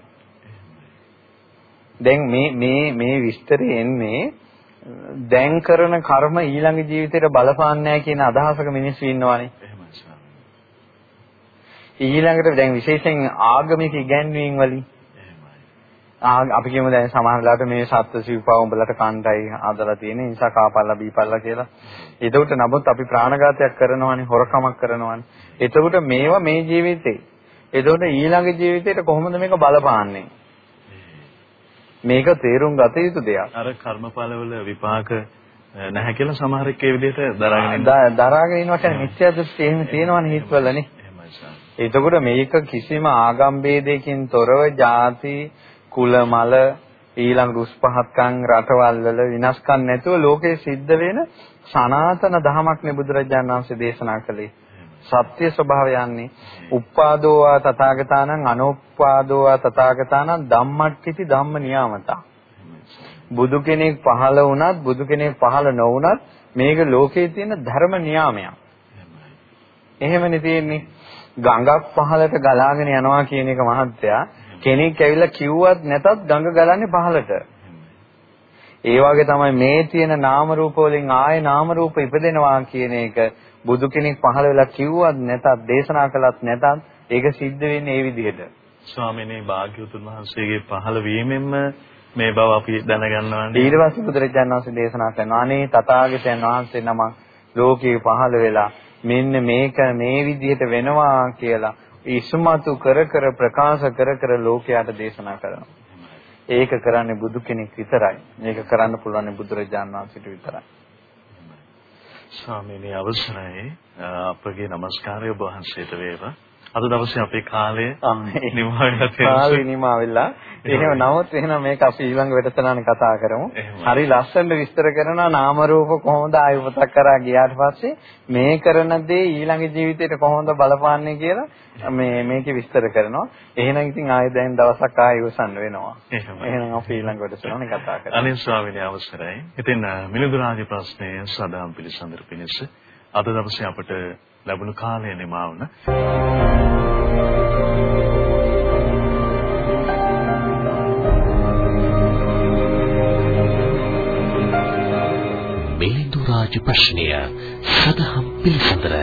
දැන් මේ මේ මේ විස්තරය එන්නේ දැන් කරන කර්ම ඊළඟ ජීවිතේට බලපාන්නේ කියන අදහසක මිනිස්සු ඉන්නවානේ. ඊළඟට දැන් විශේෂයෙන් ආගමික ඉගැන්වීම් වලින් අපි කියමු දැන් සමහර වෙලාවට මේ සත්ත්ව සිව්පා උඹලට කණ්ඩායි හදලා තියෙන නිසා කාපල්ලා බීපල්ලා කියලා. එතකොට නමුත් අපි ප්‍රාණඝාතයක් කරනවානේ හොරකමක් කරනවානේ. එතකොට මේවා මේ ජීවිතේ. එතකොට ඊළඟ ජීවිතේට කොහොමද මේක බලපාන්නේ? මේක තේරුම් ගත යුතු දෙයක්. අර කර්මඵලවල විපාක නැහැ කියලා සමහරෙක් ඒ විදිහට දරාගෙන ඉන්නවා. දරාගෙන ඉන්නවා කියන්නේ මිත්‍යා දෘෂ්ටි එහෙම තියෙනවනේ හිතවලනේ. එතකොට මේක කිසිම ආගම් ભેදයකින් තොරව ಜಾති කුල මල ඊළඟ රුස් පහත්කම් රටවල් වල විනාශකම් නැතුව ලෝකේ සිද්ධ වෙන සනාතන ධමයක් නේ බුදුරජාණන් වහන්සේ දේශනා කළේ. සත්‍ය ස්වභාවය යන්නේ උප්පාදෝවා තථාගතානං අනුප්පාදෝවා තථාගතානං ධම්මට්ඨිති ධම්ම නියාමතා. බුදු කෙනෙක් පහළ වුණත් බුදු කෙනෙක් පහළ නොවුණත් මේක ලෝකේ තියෙන ධර්ම නියාමයක්. එහෙමනේ තියෙන්නේ. ගඟක් පහළට ගලාගෙන යනවා කියන එක මහත්තයා කෙනෙක් ඇවිල්ලා කිව්වත් නැතත් ගඟ ගලන්නේ පහළට. ඒ වගේ තමයි මේ තියෙන නාම රූප වලින් ආයේ නාම රූප ඉපදෙනවා කියන එක බුදු කෙනෙක් පහළ වෙලා කිව්වත් නැතත් දේශනා කළත් නැතත් ඒක සිද්ධ වෙන්නේ ඒ විදිහට. ස්වාමීනි භාග්‍යවතුන් වහන්සේගේ පහළ වීමෙන්ම මේ බව අපි දැනගන්නවානේ. ඊට පස්සේ බුදුරජාණන් වහන්සේ දේශනා කරනවා අනේ තථාගතයන් වහන්සේ නම ලෝකේ පහළ වෙලා මෙන්න මේක මේ විදිහට වෙනවා කියලා ඉස්මතු කර කර ප්‍රකාශ කර කර ලෝකයට දේශනා කරනවා. ඒක කරන්නේ බුදු කෙනෙක් විතරයි. මේක කරන්න පුළුවන් බුදුරජාණන් වහන්සේට විතරයි. ස්වාමීනි අවසරයි අපගේ নমස්කාරය ඔබ වහන්සේට වේවා. අද දවසේ අපේ කාලය නිමා වෙලා තියෙනවා. කාලය නිමා වෙලා. එහෙම නමුත් එහෙනම් මේක අපි ඊළඟ වැඩසටහනේ කතා කරමු. හරි ලස්සනට විස්තර කරනවා නාම රූප කොහොමද ආයුපතක් කරා ගියාට පස්සේ මේ කරන දේ ඊළඟ ජීවිතේට කොහොමද බලපාන්නේ කියලා මේ මේකේ විස්තර කරනවා. එහෙනම් ඉතින් ආයෙ දැන් දවසක් ආයෙ ඉවසන්න වෙනවා. එහෙනම් අපි ඊළඟ වැඩසටහනේ කතා කරමු. අනිත් ස්වාමීනි අවසරයි. ඉතින් මිලිඳු රාජ ප්‍රශ්නය සදාම් පිළිසඳර පිණිස අද දවසේ අපට ලැබුණු කාලය නිමා වුණා. මිලිඳු රාජ ප්‍රශ්නය සදහම් පිළිසඳර